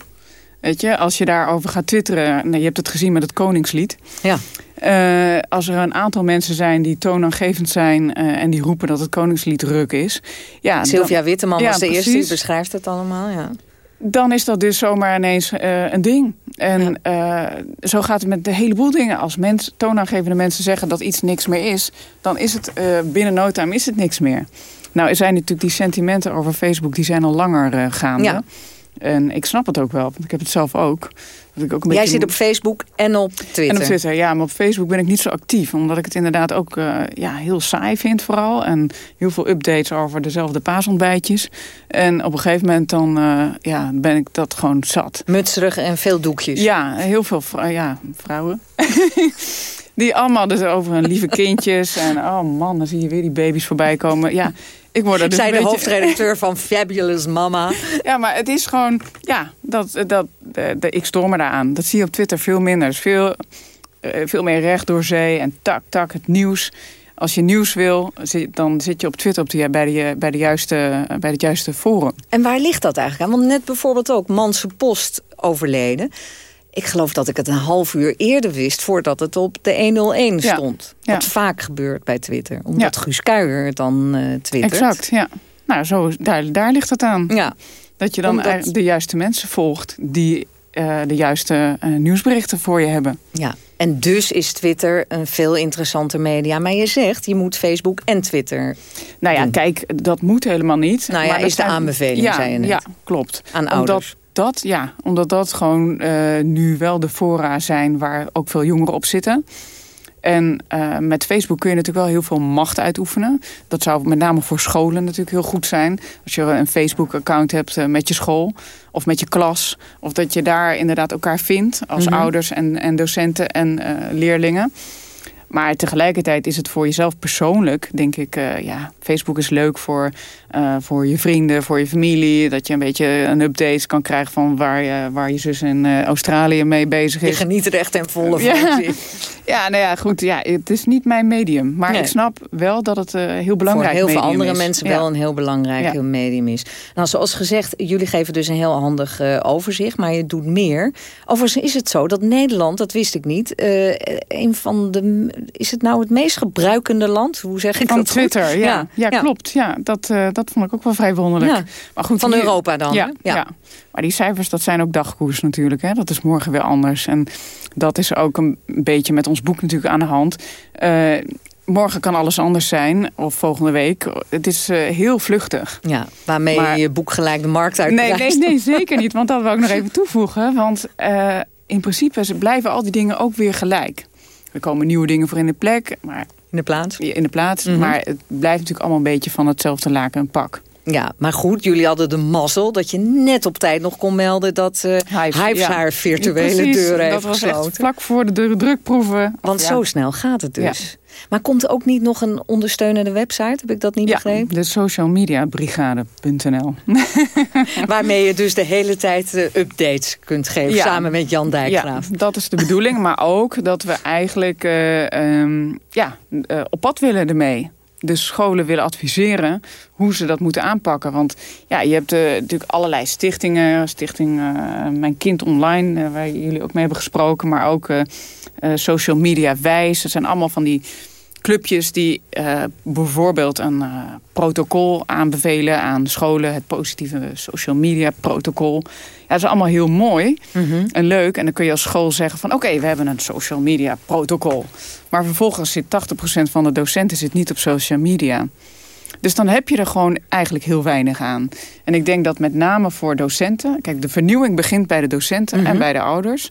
Weet je, als je daarover gaat twitteren... Nou, je hebt het gezien met het Koningslied. Ja. Uh, als er een aantal mensen zijn die toonaangevend zijn... Uh, en die roepen dat het Koningslied ruk is... Ja, Sylvia dan, Witteman ja, was de precies. eerste die beschrijft het allemaal, ja. Dan is dat dus zomaar ineens uh, een ding. En ja. zo gaat het met de heleboel dingen. Als mens, toonaangevende mensen zeggen dat iets niks meer is... dan is het binnen no time is het niks meer. Nou, er zijn natuurlijk die sentimenten over Facebook... die zijn al langer gaande. Ja. En ik snap het ook wel, want ik heb het zelf ook. Dat ik ook een Jij beetje... zit op Facebook en op Twitter. En op Twitter, ja. Maar op Facebook ben ik niet zo actief. Omdat ik het inderdaad ook uh, ja, heel saai vind vooral. En heel veel updates over dezelfde paasontbijtjes. En op een gegeven moment dan uh, ja, ben ik dat gewoon zat. Mutserig en veel doekjes. Ja, heel veel ja, vrouwen. die allemaal dus over hun lieve kindjes. En oh man, dan zie je weer die baby's voorbij komen. Ja, ik word er dus Zij de beetje... hoofdredacteur van Fabulous Mama. Ja, maar het is gewoon... Ja, dat, dat, de, de, ik stoor me daaraan. Dat zie je op Twitter veel minder. Dus veel, uh, veel meer recht door zee en tak, tak, het nieuws. Als je nieuws wil, dan zit je op Twitter op de, bij, de, bij, de juiste, bij het juiste forum. En waar ligt dat eigenlijk aan? Want net bijvoorbeeld ook Manse Post overleden. Ik geloof dat ik het een half uur eerder wist... voordat het op de 101 stond. Ja. Wat vaak gebeurt bij Twitter. Omdat ja. Guus Kuijer het dan uh, twittert. Exact, ja. Nou, zo, daar, daar ligt het aan. Ja. Dat je dan Omdat... de juiste mensen volgt... die uh, de juiste uh, nieuwsberichten voor je hebben. Ja, en dus is Twitter een veel interessanter media. Maar je zegt, je moet Facebook en Twitter Nou ja, doen. kijk, dat moet helemaal niet. Nou ja, maar is de aanbeveling, ja, zei je net. Ja, klopt. Aan ouders. Dat, ja, omdat dat gewoon uh, nu wel de fora zijn waar ook veel jongeren op zitten. En uh, met Facebook kun je natuurlijk wel heel veel macht uitoefenen. Dat zou met name voor scholen natuurlijk heel goed zijn. Als je een Facebook-account hebt uh, met je school of met je klas. Of dat je daar inderdaad elkaar vindt als mm -hmm. ouders en, en docenten en uh, leerlingen. Maar tegelijkertijd is het voor jezelf persoonlijk, denk ik... Uh, ja, Facebook is leuk voor, uh, voor je vrienden, voor je familie. Dat je een beetje een update kan krijgen van waar je, waar je zus in uh, Australië mee bezig is. Je geniet er echt ten volle van. Ja, ja nou ja, goed. Ja, het is niet mijn medium. Maar nee. ik snap wel dat het heel belangrijk is. Voor heel veel andere is. mensen wel een heel belangrijk ja. medium is. Nou, zoals gezegd, jullie geven dus een heel handig overzicht. Maar je doet meer. Overigens is het zo dat Nederland, dat wist ik niet... een van de is het nou het meest gebruikende land? Hoe zeg ik van dat Twitter, goed? Ja, ja, ja, klopt. Ja, dat, dat vond ik ook wel vrij wonderlijk. Ja. Maar goed, van Europa dan? Ja, ja. Maar die cijfers, dat zijn ook dagkoers natuurlijk. Hè? Dat is morgen weer anders. En dat is ook een beetje met ons boek natuurlijk aan de hand. Uh, morgen kan alles anders zijn, of volgende week. Het is uh, heel vluchtig. Ja, waarmee maar, je je boek gelijk de markt uit nee, nee, nee, zeker niet. Want dat wil ik nog even toevoegen. Want uh, in principe blijven al die dingen ook weer gelijk. Er komen nieuwe dingen voor in de plek. Maar in de plaats? In de plaats. Mm -hmm. Maar het blijft natuurlijk allemaal een beetje van hetzelfde laken en pak. Ja, maar goed, jullie hadden de mazzel dat je net op tijd nog kon melden... dat uh, Hives, Hives ja. haar virtuele deuren heeft dat was gesloten. Echt vlak voor de drukproeven. Want zo snel gaat het dus. Maar komt er ook niet nog een ondersteunende website? Heb ik dat niet begrepen? de socialmediabrigade.nl. Waarmee je dus de hele tijd uh, updates kunt geven samen met Jan Dijkgraaf. Ja, dat is de bedoeling. maar ook dat we eigenlijk uh, um, ja, op pad willen ermee de scholen willen adviseren hoe ze dat moeten aanpakken. Want ja, je hebt uh, natuurlijk allerlei stichtingen. Stichting uh, Mijn Kind Online, uh, waar jullie ook mee hebben gesproken. Maar ook Social Media Wijs. Dat zijn allemaal van die clubjes die bijvoorbeeld een protocol aanbevelen aan scholen. Het positieve social media protocol. Ja, dat is allemaal heel mooi Mhm. mm -hmm. en leuk. En dan kun je als school zeggen van oké, okay, we hebben een social media protocol. Maar vervolgens zit 80% van de docenten zit niet op social media. Dus dan heb je er gewoon eigenlijk heel weinig aan. En ik denk dat met name voor docenten... Kijk, de vernieuwing begint bij de docenten mm -hmm. en bij de ouders.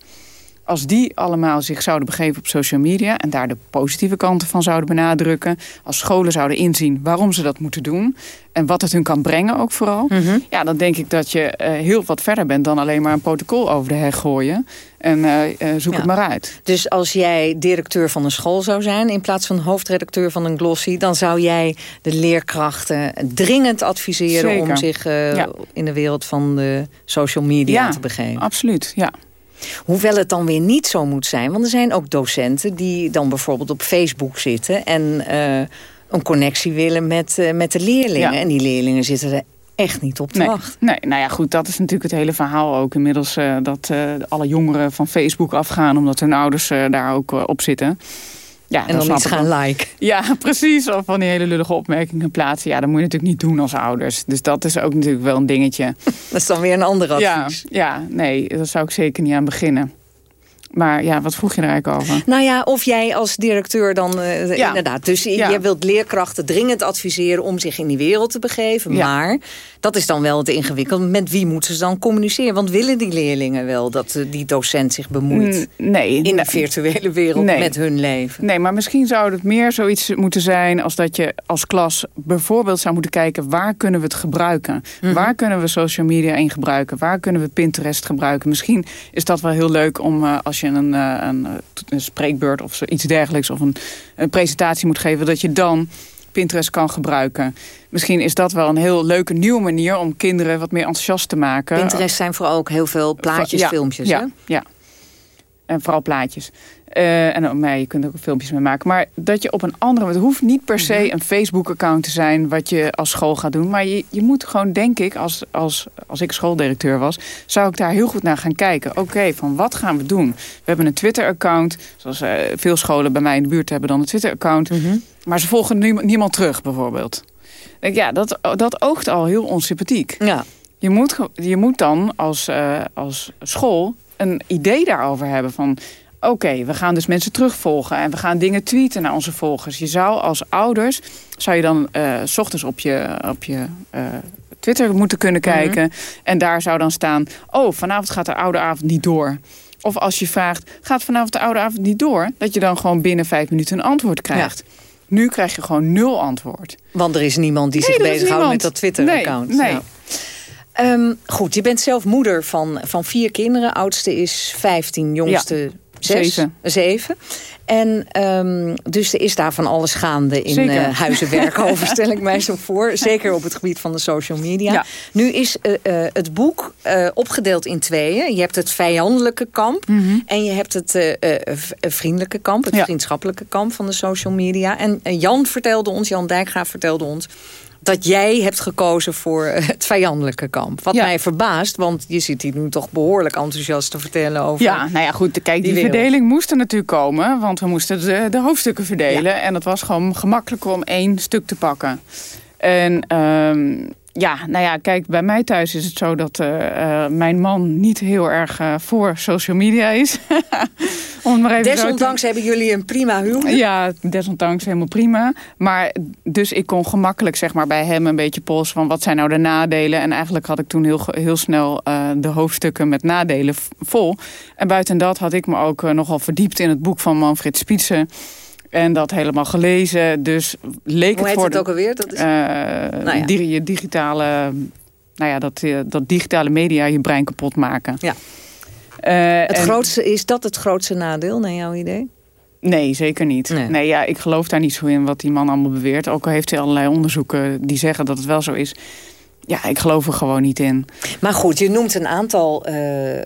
Als die allemaal zich zouden begeven op social media... en daar de positieve kanten van zouden benadrukken... als scholen zouden inzien waarom ze dat moeten doen... en wat het hun kan brengen ook vooral... Mhm. Mm -hmm. ja, dan denk ik dat je uh, heel wat verder bent... dan alleen maar een protocol over de heg gooien... En uh, uh, zoek ja. het maar uit. Dus als jij directeur van een school zou zijn... in plaats van hoofdredacteur van een glossy... dan zou jij de leerkrachten dringend adviseren... Zeker. om zich ja. in de wereld van de social media ja, te begeven. absoluut, ja. Hoewel het dan weer niet zo moet zijn. Want er zijn ook docenten die dan bijvoorbeeld op Facebook zitten... en uh, een connectie willen met, uh, met de leerlingen. Ja. En die leerlingen zitten er echt niet op te nee, wachten. Nee, nou ja, goed, dat is natuurlijk het hele verhaal ook. Inmiddels uh, dat alle jongeren van Facebook afgaan... omdat hun ouders daar ook op zitten. Ja, en dan, dan iets gaan like. Ja, precies. Of van die hele lullige opmerkingen plaatsen. Ja, dat moet je natuurlijk niet doen als ouders. Dus dat is ook natuurlijk wel een dingetje. dat is dan weer een ander advies. Ja, ja, nee, daar zou ik zeker niet aan beginnen. Maar ja, wat vroeg je er eigenlijk over? Nou ja, of jij als directeur dan uh, ja. inderdaad... dus ja. je wilt leerkrachten dringend adviseren om zich in die wereld te begeven. Ja. Maar dat is dan wel het ingewikkeld. Met wie moeten ze dan communiceren? Want willen die leerlingen wel dat uh, die docent zich bemoeit... nee, in de virtuele wereld nee. met hun leven? Nee, maar misschien zou het meer zoiets moeten zijn... als dat je als klas bijvoorbeeld zou moeten kijken... waar kunnen we het gebruiken? Mm -hmm. Waar kunnen we social media in gebruiken? Waar kunnen we Pinterest gebruiken? Misschien is dat wel heel leuk om uh, als je een, een, een spreekbeurt of iets dergelijks... of een, een, presentatie moet geven, dat je dan Pinterest kan gebruiken. Misschien is dat wel een heel leuke nieuwe manier... om kinderen wat meer enthousiast te maken. Pinterest zijn vooral ook heel veel plaatjes, ja, filmpjes, ja, hè? Ja, en vooral plaatjes. Uh, en ook mij, je kunt ook filmpjes mee maken. Maar dat je op een andere... Het hoeft niet per se een Facebook-account te zijn... wat je als school gaat doen. Maar je, je moet gewoon, denk ik, als, als, als ik schooldirecteur was... zou ik daar heel goed naar gaan kijken. Oké, okay, van wat gaan we doen? We hebben een Twitter-account. Zoals uh, veel scholen bij mij in de buurt hebben dan een Twitter-account. Mhm. Maar ze volgen niemand, niemand terug, bijvoorbeeld. Denk, ja, dat, dat oogt al heel onsympathiek. Ja. Je moet, je moet dan als, uh, als school een idee daarover hebben van... oké, okay, we gaan dus mensen terugvolgen en we gaan dingen tweeten naar onze volgers. Je zou als ouders, zou je dan uh, s ochtends op je, op je uh, Twitter moeten kunnen kijken... Mm -hmm. en daar zou dan staan, oh, vanavond gaat de oude avond niet door... Of als je vraagt, gaat vanavond de oude avond niet door... dat je dan gewoon binnen vijf minuten een antwoord krijgt. Ja. Nu krijg je gewoon nul antwoord. Want er is niemand die nee, zich bezighoudt met dat Twitter-account. Nee, nee. Nou. Um, goed, je bent zelf moeder van, van vier kinderen. Oudste is 15, jongste ja, 6, zeven. 7. En um, dus er is daar van alles gaande in uh, huizenwerk over, stel ik mij zo voor. Zeker op het gebied van de social media. Ja. Nu is uh, uh, het boek opgedeeld in tweeën. Je hebt het vijandelijke kamp mm -hmm. en je hebt het vriendelijke kamp, het ja. vriendschappelijke kamp van de social media. En Jan vertelde ons, Jan Dijkgraaf vertelde ons dat jij hebt gekozen voor het vijandelijke kamp. Wat ja. mij verbaast, want je zit hier nu toch behoorlijk enthousiast te vertellen over... Ja, nou ja, goed, kijk, die, die verdeling moest er natuurlijk komen. Want we moesten de, de hoofdstukken verdelen. Ja. En het was gewoon gemakkelijker om één stuk te pakken. En um, ja, nou ja, kijk, bij mij thuis is het zo dat uh, uh, mijn man niet heel erg uh, voor social media is. Om maar even desondanks te... hebben jullie een prima huwelijk. Ja, desondanks helemaal prima. Maar dus ik kon gemakkelijk zeg maar, bij hem een beetje polsen van wat zijn nou de nadelen. En eigenlijk had ik toen heel, heel snel de hoofdstukken met nadelen vol. En buiten dat had ik me ook nogal verdiept in het boek van Manfred Spitsen. En dat helemaal gelezen. Dus leek Hoe het voor het de, ook alweer? Dat is... uh, nou ja. di digitale, nou ja, dat, dat digitale media je brein kapot maken. Ja. Uh, het grootste, is dat het grootste nadeel, naar jouw idee? Nee, zeker niet. Nee. nee. ja, ik geloof daar niet zo in wat die man allemaal beweert. Ook al heeft hij allerlei onderzoeken die zeggen dat het wel zo is. Ja, ik geloof er gewoon niet in. Maar goed, je noemt een aantal uh,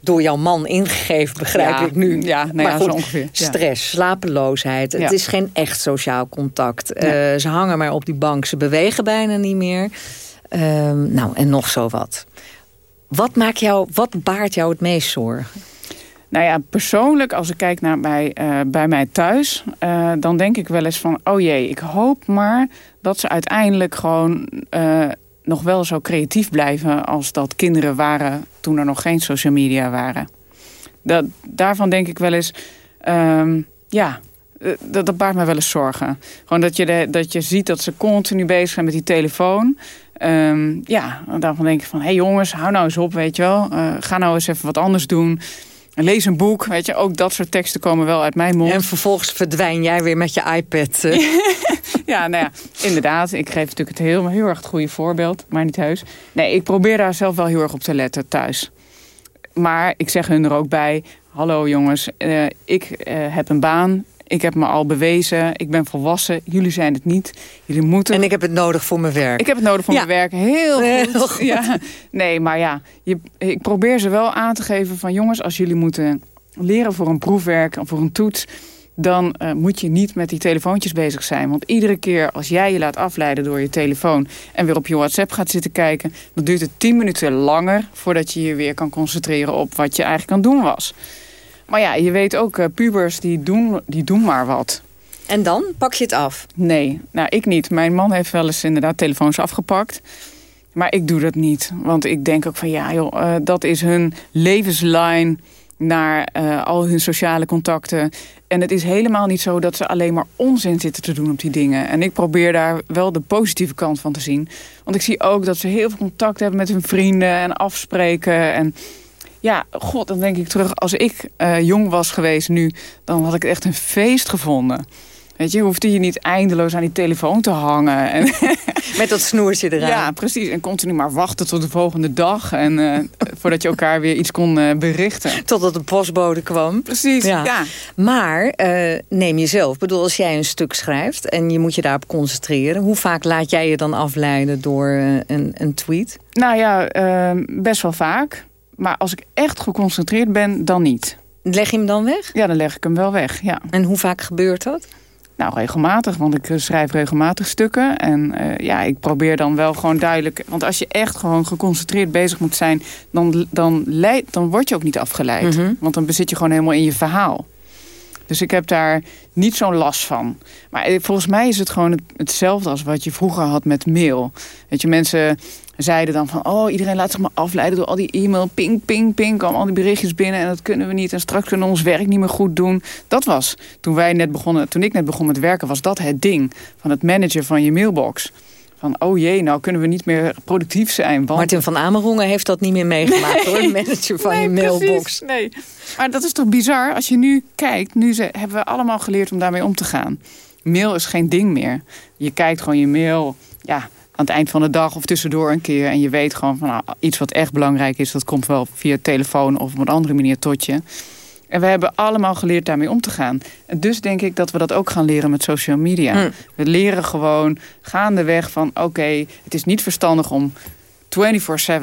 door jouw man ingegeven, begrijp ja, ik nu. Ja, nou maar ja, goed, zo ongeveer. Stress, slapeloosheid. Het Ja. is geen echt sociaal contact. Uh, ze hangen maar op die bank, ze bewegen bijna niet meer. Ehm, nou, en nog zo wat. Wat, maakt jou, wat baart jou het meest zorgen? Nou ja, persoonlijk, als ik kijk naar mij, uh, bij mij thuis... Uh, dan denk ik wel eens van, oh jee, ik hoop maar dat ze uiteindelijk gewoon... Uh, nog wel zo creatief blijven als dat kinderen waren... toen er nog geen social media waren. Dat, daarvan denk ik wel eens, um, ja... Dat, dat baart me wel eens zorgen. Gewoon dat je, dat je ziet dat ze continu bezig zijn met die telefoon. Um, ja, daarvan denk ik van... hé hey jongens, hou nou eens op, weet je wel. ga nou eens even wat anders doen... Lees een boek, weet je, ook dat soort teksten komen wel uit mijn mond. En vervolgens verdwijn jij weer met je iPad. Uh. ja, nou ja, inderdaad. Ik geef natuurlijk het heel, heel erg het goede voorbeeld, maar niet thuis. Nee, ik probeer daar zelf wel heel erg op te letten thuis. Maar ik zeg hun er ook bij, hallo jongens, uh, ik uh, heb een baan. Ik heb me al bewezen. Ik ben volwassen. Jullie zijn het niet. Jullie moeten... En ik heb het nodig voor mijn werk. Ik heb het nodig voor ja. mijn werk. Heel goed. Heel goed. Ja. Nee, maar ja. Je, ik probeer ze wel aan te geven van... jongens, als jullie moeten leren voor een proefwerk... of voor een toets... dan uh, moet je niet met die telefoontjes bezig zijn. Want iedere keer als jij je laat afleiden door je telefoon... en weer op je WhatsApp gaat zitten kijken... dan duurt het tien minuten langer voordat je je weer kan concentreren... op wat je eigenlijk aan doen was. Maar ja, je weet ook, uh, pubers die doen, die doen maar wat. En dan? Pak je het af? Nee, nou ik niet. Mijn man heeft wel eens inderdaad telefoons afgepakt... Maar ik doe dat niet. Want ik denk ook van ja, joh, uh, dat is hun levenslijn naar uh, al hun sociale contacten. En het is helemaal niet zo dat ze alleen maar onzin zitten te doen op die dingen. En ik probeer daar wel de positieve kant van te zien. Want ik zie ook dat ze heel veel contact hebben met hun vrienden en afspreken. En ja, god, dan denk ik terug. Als ik uh, jong was geweest nu, dan had ik echt een feest gevonden. Weet je, hoefde je niet eindeloos aan die telefoon te hangen. En Met dat snoertje eraan. Ja, precies. En continu maar wachten tot de volgende dag. En uh, voordat je elkaar weer iets kon uh, berichten. Totdat de postbode kwam. Precies, ja. ja. Maar uh, neem jezelf. Ik bedoel, als jij een stuk schrijft en je moet je daarop concentreren. Hoe vaak laat jij je dan afleiden door een, een tweet? Nou ja, best wel vaak. Maar als ik echt geconcentreerd ben, dan niet. Leg je hem dan weg? Ja, dan leg ik hem wel weg, ja. En hoe vaak gebeurt dat? Nou, regelmatig, want ik schrijf regelmatig stukken. En uh, ja, ik probeer dan wel gewoon duidelijk... Want als je echt gewoon geconcentreerd bezig moet zijn... dan, dan, leid, dan word je ook niet afgeleid. Mm -hmm. Want dan bezit je gewoon helemaal in je verhaal. Dus ik heb daar niet zo'n last van. Maar volgens mij is het gewoon hetzelfde als wat je vroeger had met mail. Weet je, mensen zeiden dan van... oh, iedereen laat zich maar afleiden door al die e-mail. Ping, ping, ping, komen al die berichtjes binnen... en dat kunnen we niet. En straks kunnen we ons werk niet meer goed doen. Dat was, toen, wij net begonnen, toen ik net begon met werken... was dat het ding van het managen van je mailbox. Van, oh jee, nou kunnen we niet meer productief zijn. Want... Martin van Amerongen heeft dat niet meer meegemaakt, nee. hoor. Manager van nee, je mailbox. Precies, nee, maar dat is toch bizar? Als je nu kijkt, nu ze, hebben we allemaal geleerd om daarmee om te gaan. Mail is geen ding meer. Je kijkt gewoon je mail... Ja, aan het eind van de dag of tussendoor een keer. En je weet gewoon van nou, iets wat echt belangrijk is... dat komt wel via telefoon of op een andere manier tot je. En we hebben allemaal geleerd daarmee om te gaan. En dus denk ik dat we dat ook gaan leren met social media. Hm. We leren gewoon gaandeweg van... oké, het is niet verstandig om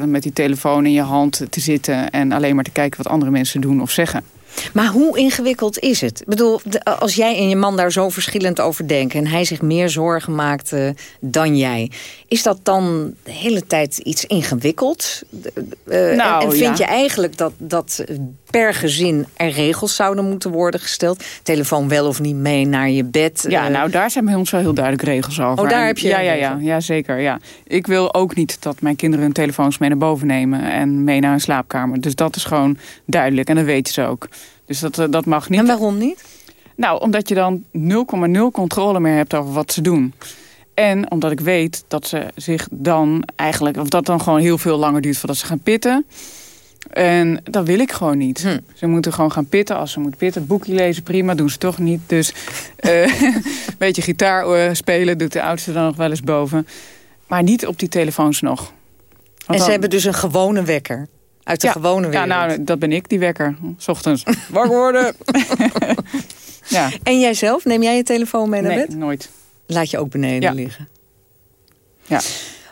24-7 met die telefoon in je hand te zitten... en alleen maar te kijken wat andere mensen doen of zeggen. Maar hoe ingewikkeld is het? Ik bedoel, als jij en je man daar zo verschillend over denken... en hij zich meer zorgen maakt uh, dan jij... is dat dan de hele tijd iets ingewikkeld? Uh, nou, en, en, vind ja. je eigenlijk dat, dat per gezin er regels zouden moeten worden gesteld? Telefoon wel of niet mee naar je bed? Ja, uh, nou daar zijn bij ons wel heel duidelijk regels over. Oh, daar heb je ja, ja, ja, ja, zeker. Ja. Ik wil ook niet dat mijn kinderen hun telefoons mee naar boven nemen... en mee naar hun slaapkamer. Dus dat is gewoon duidelijk en dat weten ze ook. Dus dat, dat mag niet. En waarom niet? Nou, omdat je dan 0,0 controle meer hebt over wat ze doen. En omdat ik weet dat ze zich dan eigenlijk... of dat dan gewoon heel veel langer duurt voordat ze gaan pitten. En dat wil ik gewoon niet. Hm. Ze moeten gewoon gaan pitten. Als ze moeten pitten, boekje lezen, prima. Doen ze toch niet. Dus uh, een beetje gitaar uh, spelen doet de oudste dan nog wel eens boven. Maar niet op die telefoons nog. Want en ze dan... hebben dus een gewone wekker? Uit de ja, gewone wereld. Ja, nou, dat ben ik, die wekker. S ochtends. Wakker worden. ja. En jij zelf? Neem jij je telefoon mee naar nee, bed? nooit. Laat je ook beneden ja. liggen? Ja.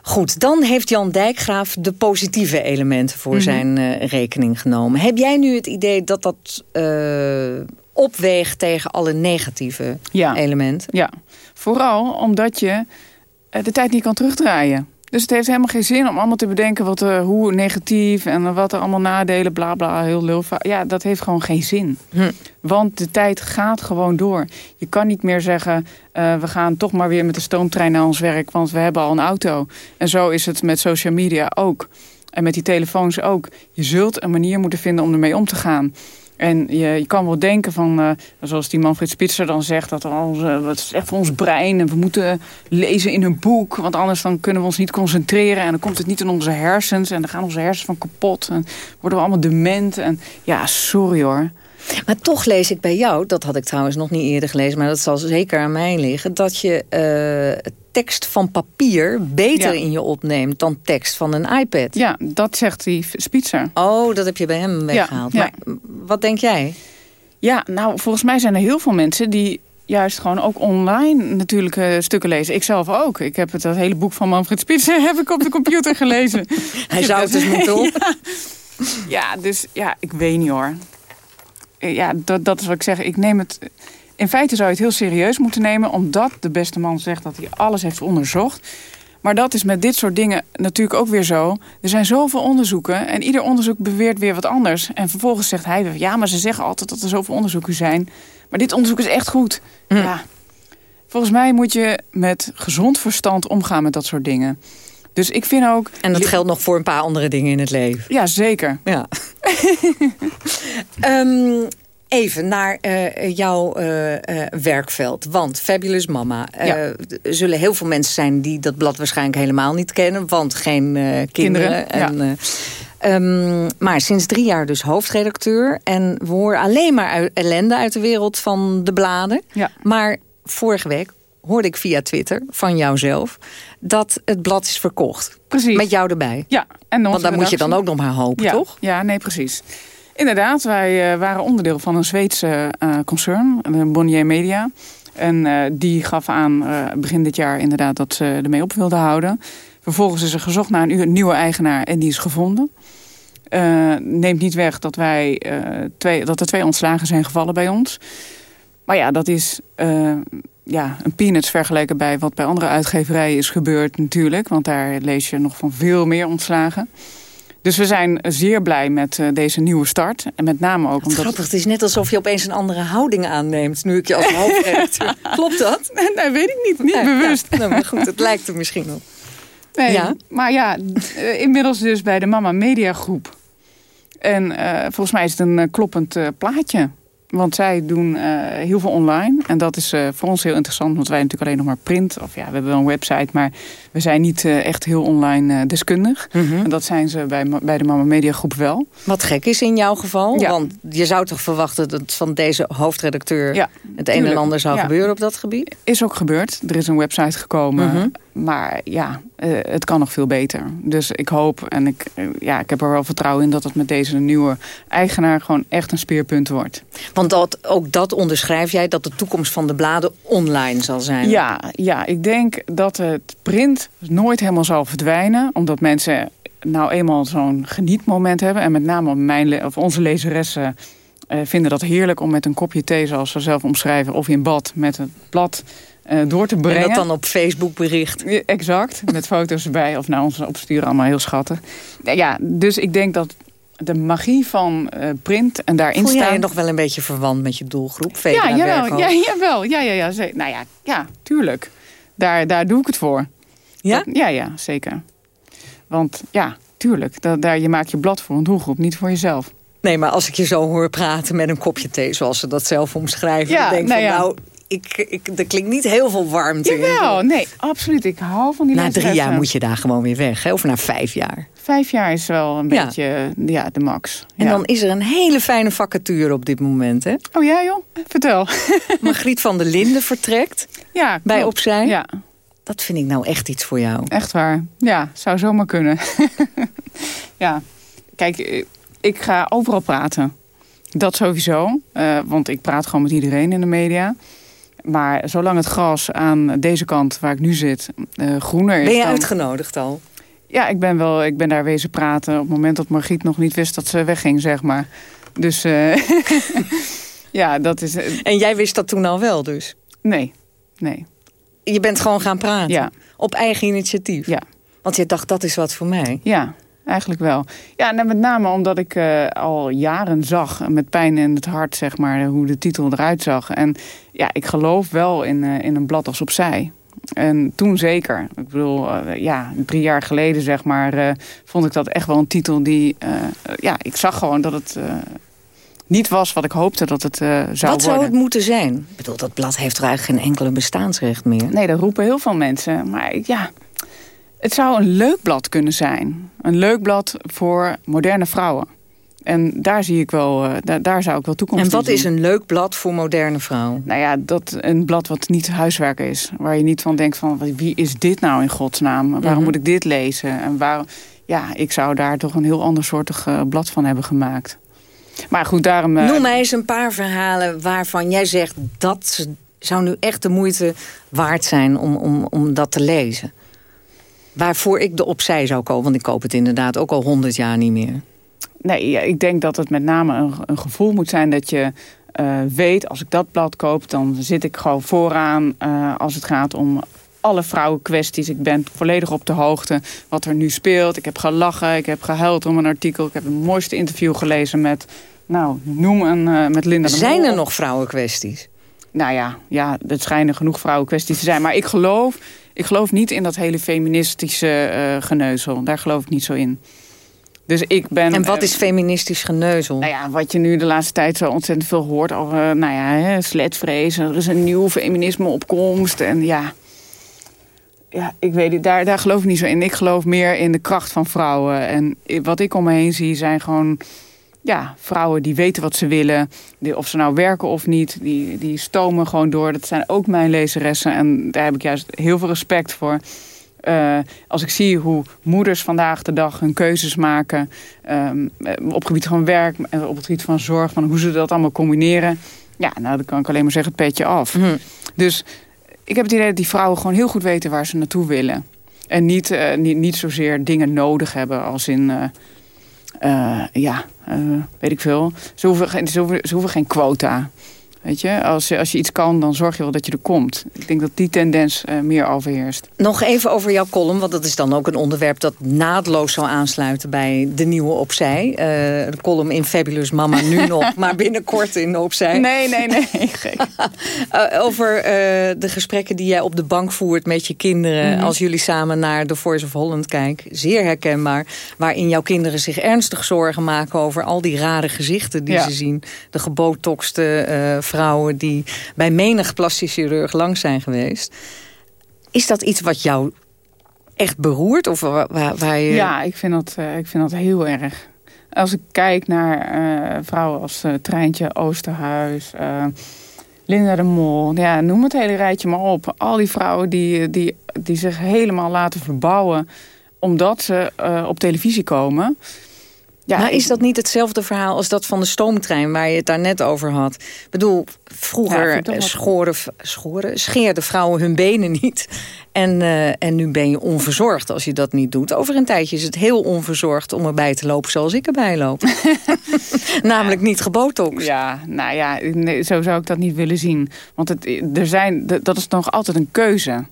Goed, dan heeft Jan Dijkgraaf de positieve elementen voor Mhm. mm -hmm. zijn uh, rekening genomen. Heb jij nu het idee dat dat uh, opweegt tegen alle negatieve ja. elementen? Ja, vooral omdat je uh, de tijd niet kan terugdraaien. Dus het heeft helemaal geen zin om allemaal te bedenken wat, uh, hoe negatief en wat er allemaal nadelen, bla bla, heel heel Ja, dat heeft gewoon geen zin. Hm. Want de tijd gaat gewoon door. Je kan niet meer zeggen, uh, we gaan toch maar weer met de stoomtrein naar ons werk, want we hebben al een auto. En zo is het met social media ook. En met die telefoons ook. Je zult een manier moeten vinden om ermee om te gaan. En je, je kan wel denken van, uh, zoals die Manfred Spitzer dan zegt... dat het is echt voor ons brein en we moeten lezen in een boek... want anders dan kunnen we ons niet concentreren... en dan komt het niet in onze hersens en dan gaan onze hersens van kapot... en worden we allemaal dement. En ja, sorry hoor. Maar toch lees ik bij jou, dat had ik trouwens nog niet eerder gelezen... maar dat zal zeker aan mij liggen... dat je uh, tekst van papier beter ja. in je opneemt dan tekst van een iPad. Ja, dat zegt die Spitzer. Oh, dat heb je bij hem weggehaald. Ja, maar wat denk jij? Ja, nou, volgens mij zijn er heel veel mensen die juist gewoon ook online natuurlijk uh, stukken lezen. Ik zelf ook. Ik heb het, dat hele boek van Manfred Spitzer heb ik op de computer gelezen. Hij zou het dus moeten op. Ja. ja, dus ja, ik weet niet hoor. Ja, dat, dat is wat ik zeg. Ik neem het in feite zou je het heel serieus moeten nemen... omdat de beste man zegt dat hij alles heeft onderzocht. Maar dat is met dit soort dingen natuurlijk ook weer zo. Er zijn zoveel onderzoeken en ieder onderzoek beweert weer wat anders. En vervolgens zegt hij ja, maar ze zeggen altijd dat er zoveel onderzoeken zijn. Maar dit onderzoek is echt goed. Hm. Ja. Volgens mij moet je met gezond verstand omgaan met dat soort dingen. Dus ik vind ook... En dat geldt nog voor een paar andere dingen in het leven. Ja, zeker. Ja. um, Even naar uh, jouw uh, werkveld. Want Fabulous Mama. Er zullen heel veel mensen zijn die dat blad waarschijnlijk helemaal niet kennen. Want geen kinderen. kinderen en, um, maar sinds drie jaar dus hoofdredacteur. En we horen alleen maar ellende uit de wereld van de bladen. Ja. Maar vorige week hoorde ik via Twitter van jouzelf... dat het blad is verkocht. Precies. Met jou erbij. Ja. En Want daar moet je dan ook nog maar hopen, ja. toch? Ja, nee, precies. Inderdaad, wij uh, waren onderdeel van een Zweedse uh, concern, Bonnier Media. En uh, die gaf aan begin dit jaar inderdaad dat ze ermee op wilden houden. Vervolgens is er gezocht naar een nieuwe eigenaar en die is gevonden. neemt niet weg dat, wij, twee, dat er twee ontslagen zijn gevallen bij ons. Maar ja, dat is ja, een peanuts vergeleken bij wat bij andere uitgeverijen is gebeurd natuurlijk. Want daar lees je nog van veel meer ontslagen. Dus we zijn zeer blij met uh, deze nieuwe start. En met name ook omdat... Grappig, het is net alsof je opeens een andere houding aanneemt... nu ik je als hoofdredacteur... Klopt dat? Nee, weet ik niet. Niet bewust. Ja, nou, maar goed, het lijkt er misschien op. Nee, ja? maar ja, uh, inmiddels dus bij de Mama Media Groep. En uh, volgens mij is het een kloppend plaatje. Want zij doen uh, heel veel online. En dat is uh, voor ons heel interessant. Want wij natuurlijk alleen nog maar print. Of ja, we hebben wel een website. Maar we zijn niet uh, echt heel online deskundig. Mm -hmm. En dat zijn ze bij, bij de Mama Media Groep wel. Wat gek is in jouw geval. Ja. Want je zou toch verwachten dat van deze hoofdredacteur... Ja, het een en ander zou ja. gebeuren op dat gebied? Is ook gebeurd. Er is een website gekomen. Mm -hmm. Maar ja, het kan nog veel beter. Dus ik hoop en ik, ja, ik heb er wel vertrouwen in... dat het met deze nieuwe eigenaar gewoon echt een speerpunt wordt. Want dat, ook dat onderschrijf jij, dat de toekomst van de bladen online zal zijn. Ja, ja ik denk dat het print nooit helemaal zal verdwijnen. Omdat mensen nou eenmaal zo'n genietmoment hebben. En met name mijn, of onze lezeressen uh, vinden dat heerlijk om met een kopje thee, zoals ze zelf omschrijven, of in bad met het blad door te brengen. En dat dan op Facebook bericht. Exact, met foto's erbij of naar ons opsturen, allemaal heel schattig. Ja, dus ik denk dat de magie van uh, print en daarin Voel staan... jij je nog wel een beetje verwant met je doelgroep? Ja, jawel, ja, jawel. Ja, ja, ja, ja, nou ja, ja, tuurlijk. Daar, daar doe ik het voor. Ja? Dat, ja, ja, zeker. Want ja, tuurlijk, dat, daar, je maakt je blad voor een doelgroep, niet voor jezelf. Nee, maar als ik je zo hoor praten met een kopje thee... zoals ze dat zelf omschrijven... Ja, dan denk nou, van, ja. nou ik, ik, er klinkt niet heel veel warmte Jawel, nee, absoluut. Ik hou van die Na drie jaar moet je daar gewoon weer weg, hè? of na vijf jaar. Vijf jaar is wel een ja. beetje ja, de max. En ja. dan is er een hele fijne vacature op dit moment, hè? Oh ja, joh? Vertel. Margriet van der Linden vertrekt ja, bij Opzij. Ja. Dat vind ik nou echt iets voor jou. Echt waar. Ja, zou zomaar kunnen. ja, kijk, ik ga overal praten. Dat sowieso, uh, want ik praat gewoon met iedereen in de media. Maar zolang het gras aan deze kant waar ik nu zit uh, groener is... Ben je dan... uitgenodigd al? Ja, ik ben, wel, ik ben daar wezen praten op het moment dat Margriet nog niet wist dat ze wegging, zeg maar. Dus uh, ja, dat is... En jij wist dat toen al wel dus? Nee, nee. Je bent gewoon gaan praten? Ja. Op eigen initiatief? Ja. Want je dacht, dat is wat voor mij? Ja, eigenlijk wel. Ja, en met name omdat ik uh, al jaren zag, met pijn in het hart, zeg maar, hoe de titel eruit zag. En ja, ik geloof wel in, uh, in een blad als opzij. En toen zeker. Ik bedoel, uh, ja, drie jaar geleden, zeg maar, vond ik dat echt wel een titel die... ja, ik zag gewoon dat het niet was wat ik hoopte dat het zou wat worden. Wat zou het moeten zijn? Ik bedoel, dat blad heeft er eigenlijk geen enkele bestaansrecht meer. Nee, dat roepen heel veel mensen. Maar ja, het zou een leuk blad kunnen zijn. Een leuk blad voor moderne vrouwen. En daar zie ik wel, uh, daar, daar, zou ik wel toekomst in. En wat is een leuk blad voor moderne vrouwen? Nou ja, dat een blad wat niet huiswerk is. Waar je niet van denkt van, wie is dit nou in godsnaam? Waarom mm -hmm. moet ik dit lezen? En waarom, ja, ik zou daar toch een heel ander soortig uh, blad van hebben gemaakt. Maar goed, daarom... Uh, Noem mij eens een paar verhalen waarvan jij zegt... dat zou nu echt de moeite waard zijn om, om, om dat te lezen. Waarvoor ik de opzij zou kopen. Want ik koop het inderdaad ook al honderd jaar niet meer. Nee, ik denk dat het met name een, een, gevoel moet zijn dat je weet, als ik dat blad koop, dan zit ik gewoon vooraan als het gaat om alle vrouwenkwesties. Ik ben volledig op de hoogte wat er nu speelt. Ik heb gelachen, ik heb gehuild om een artikel. Ik heb het mooiste interview gelezen met, nou, noem een, uh, met Linda Zijn er nog vrouwenkwesties? Nou ja, ja, er schijnen genoeg vrouwenkwesties te zijn. Maar ik geloof, ik geloof niet in dat hele feministische uh, geneuzel. Daar geloof ik niet zo in. Dus ik ben, en wat is feministisch geneuzel? Nou ja, wat je nu de laatste tijd zo ontzettend veel hoort over nou ja, hè, sletvrees. Er is een nieuw feminisme opkomst. En ja, ja, ik weet het, daar, daar geloof ik niet zo in. Ik geloof meer in de kracht van vrouwen. En wat ik om me heen zie zijn gewoon ja, vrouwen die weten wat ze willen. Die, of ze nou werken of niet, die, die stomen gewoon door. Dat zijn ook mijn lezeressen en daar heb ik juist heel veel respect voor. Uh, als ik zie hoe moeders vandaag de dag hun keuzes maken... Um, op het gebied van werk, op het gebied van zorg... Van hoe ze dat allemaal combineren... ja, nou, dan kan ik alleen maar zeggen het petje af. Mm. Dus ik heb het idee dat die vrouwen gewoon heel goed weten waar ze naartoe willen. En niet, uh, niet, niet zozeer dingen nodig hebben als in... Uh, ja, weet ik veel. Ze hoeven, ze, hoeven, ze hoeven geen quota. Weet je, als, als je iets kan, dan zorg je wel dat je er komt. Ik denk dat die tendens uh, meer overheerst. Nog even over jouw column, want dat is dan ook een onderwerp... dat naadloos zou aansluiten bij de nieuwe Opzij. Uh, de column in Fabulous Mama nu nog, maar binnenkort in Opzij. Nee, nee, nee, gek. uh, over de gesprekken die jij op de bank voert met je kinderen... Mm -hmm. als jullie samen naar The Voice of Holland kijken. Zeer herkenbaar. Waarin jouw kinderen zich ernstig zorgen maken... over al die rare gezichten die ja. ze zien. De gebotokste vrouwen die bij menig plastisch chirurg lang zijn geweest. Is dat iets wat jou echt beroert? Of waar, waar je... Ja, ik vind, dat, uh, ik vind dat heel erg. Als ik kijk naar uh, vrouwen als uh, Treintje Oosterhuis... Linda de Mol, ja, noem het hele rijtje maar op. Al die vrouwen die, die, die zich helemaal laten verbouwen... omdat ze op televisie komen... Ja, nou, is dat niet hetzelfde verhaal als dat van de stoomtrein... waar je het daar net over had? Ik bedoel, vroeger ja, schoren, schoren, scheerden vrouwen hun benen niet. En, uh, en nu ben je onverzorgd als je dat niet doet. Over een tijdje is het heel onverzorgd om erbij te lopen zoals ik erbij loop. Namelijk niet gebotox. Ja, nou ja, nee, zo zou ik dat niet willen zien. Want het, er zijn, dat is nog altijd een keuze.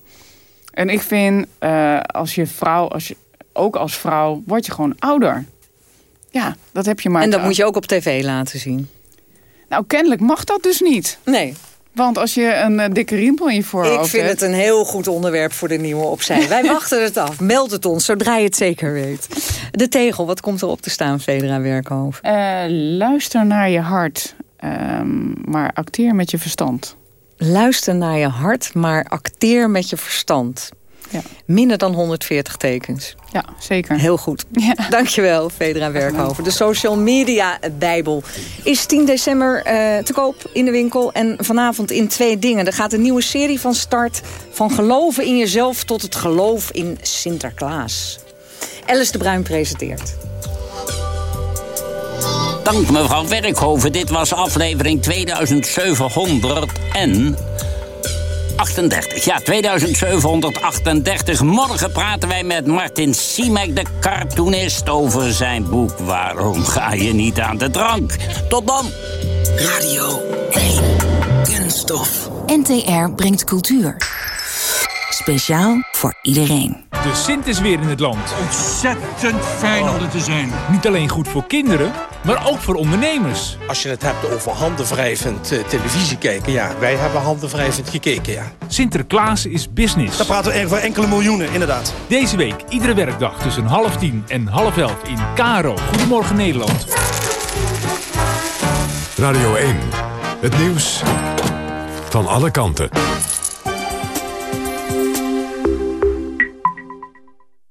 En ik vind, uh, als je vrouw, als je, ook als vrouw, word je gewoon ouder. Ja, dat heb je maar. En dat moet je ook op tv laten zien. Nou, kennelijk mag dat dus niet. Nee. Want als je een uh, dikke riempel in je voorhoofd hebt... Ik vind hebt... het een heel goed onderwerp voor de nieuwe opzij. Wij wachten het af. Meld het ons, zodra je het zeker weet. De tegel, wat komt er op te staan, Federa Werkhoven? Uh, luister naar je hart, um, maar acteer met je verstand. Luister naar je hart, maar acteer met je verstand. Ja. Minder dan 140 tekens. Ja, zeker. Heel goed. Ja. Dankjewel, Federa Werkhoven. De Social Media Bijbel is 10 december uh, te koop in de winkel. En vanavond in twee dingen. Er gaat een nieuwe serie van start. Van geloven in jezelf tot het geloof in Sinterklaas. Alice de Bruin presenteert. Dank mevrouw Werkhoven. Dit was aflevering 2700 en... 38. Ja, 2738. Morgen praten wij met Martin Siemek, de cartoonist, over zijn boek Waarom ga je niet aan de drank? Tot dan. Radio 1. Kunststof. NTR brengt cultuur. Speciaal voor iedereen. De Sint is weer in het land. Ontzettend fijn om er te zijn. Niet alleen goed voor kinderen, maar ook voor ondernemers. Als je het hebt over handenwrijvend uh, televisie kijken, ja, wij hebben handenwrijvend gekeken, ja. Sinterklaas is business. Daar praten we over enkele miljoenen, inderdaad. Deze week, iedere werkdag tussen half tien en half elf in Karo. Goedemorgen Nederland. Radio 1, het nieuws van alle kanten.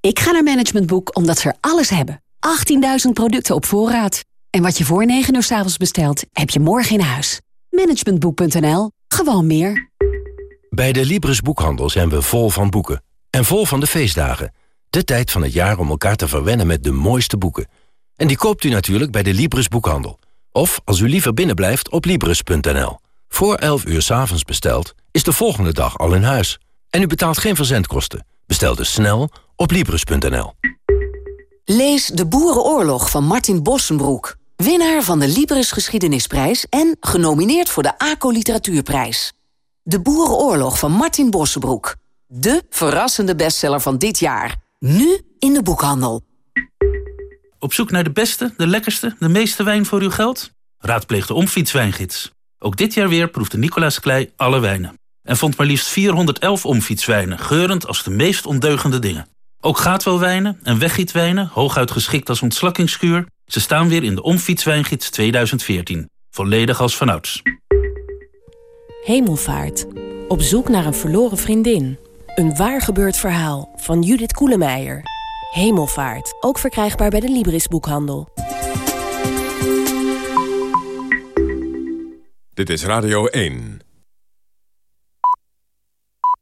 Ik ga naar Management Boek omdat ze er alles hebben. 18.000 producten op voorraad. En wat je voor 9 uur s avonds bestelt, heb je morgen in huis. Managementboek.nl. Gewoon meer. Bij de Libris Boekhandel zijn we vol van boeken. En vol van de feestdagen. De tijd van het jaar om elkaar te verwennen met de mooiste boeken. En die koopt u natuurlijk bij de Libris Boekhandel. Of, als u liever binnenblijft, op Libris.nl. Voor 11 uur s avonds besteld, is de volgende dag al in huis. En u betaalt geen verzendkosten. Bestel dus snel op Libris.nl. Lees De Boerenoorlog van Martin Bossenbroek. Winnaar van de Libris Geschiedenisprijs en genomineerd voor de ACO Literatuurprijs. De Boerenoorlog van Martin Bossenbroek. De verrassende bestseller van dit jaar. Nu in de boekhandel. Op zoek naar de beste, de lekkerste, de meeste wijn voor uw geld? Raadpleeg de Omfietswijngids. Ook dit jaar weer proefde Nicolaas Klei alle wijnen. En vond maar liefst 411 omfietswijnen, geurend als de meest ondeugende dingen. Ook gaatwelwijnen en weggietwijnen, hooguit geschikt als ontslakkingskuur... ze staan weer in de Omfietswijngids 2014. Volledig als vanouds. Hemelvaart. Op zoek naar een verloren vriendin. Een waar gebeurd verhaal van Judith Koelemeijer. Hemelvaart. Ook verkrijgbaar bij de Libris boekhandel. Dit is Radio 1.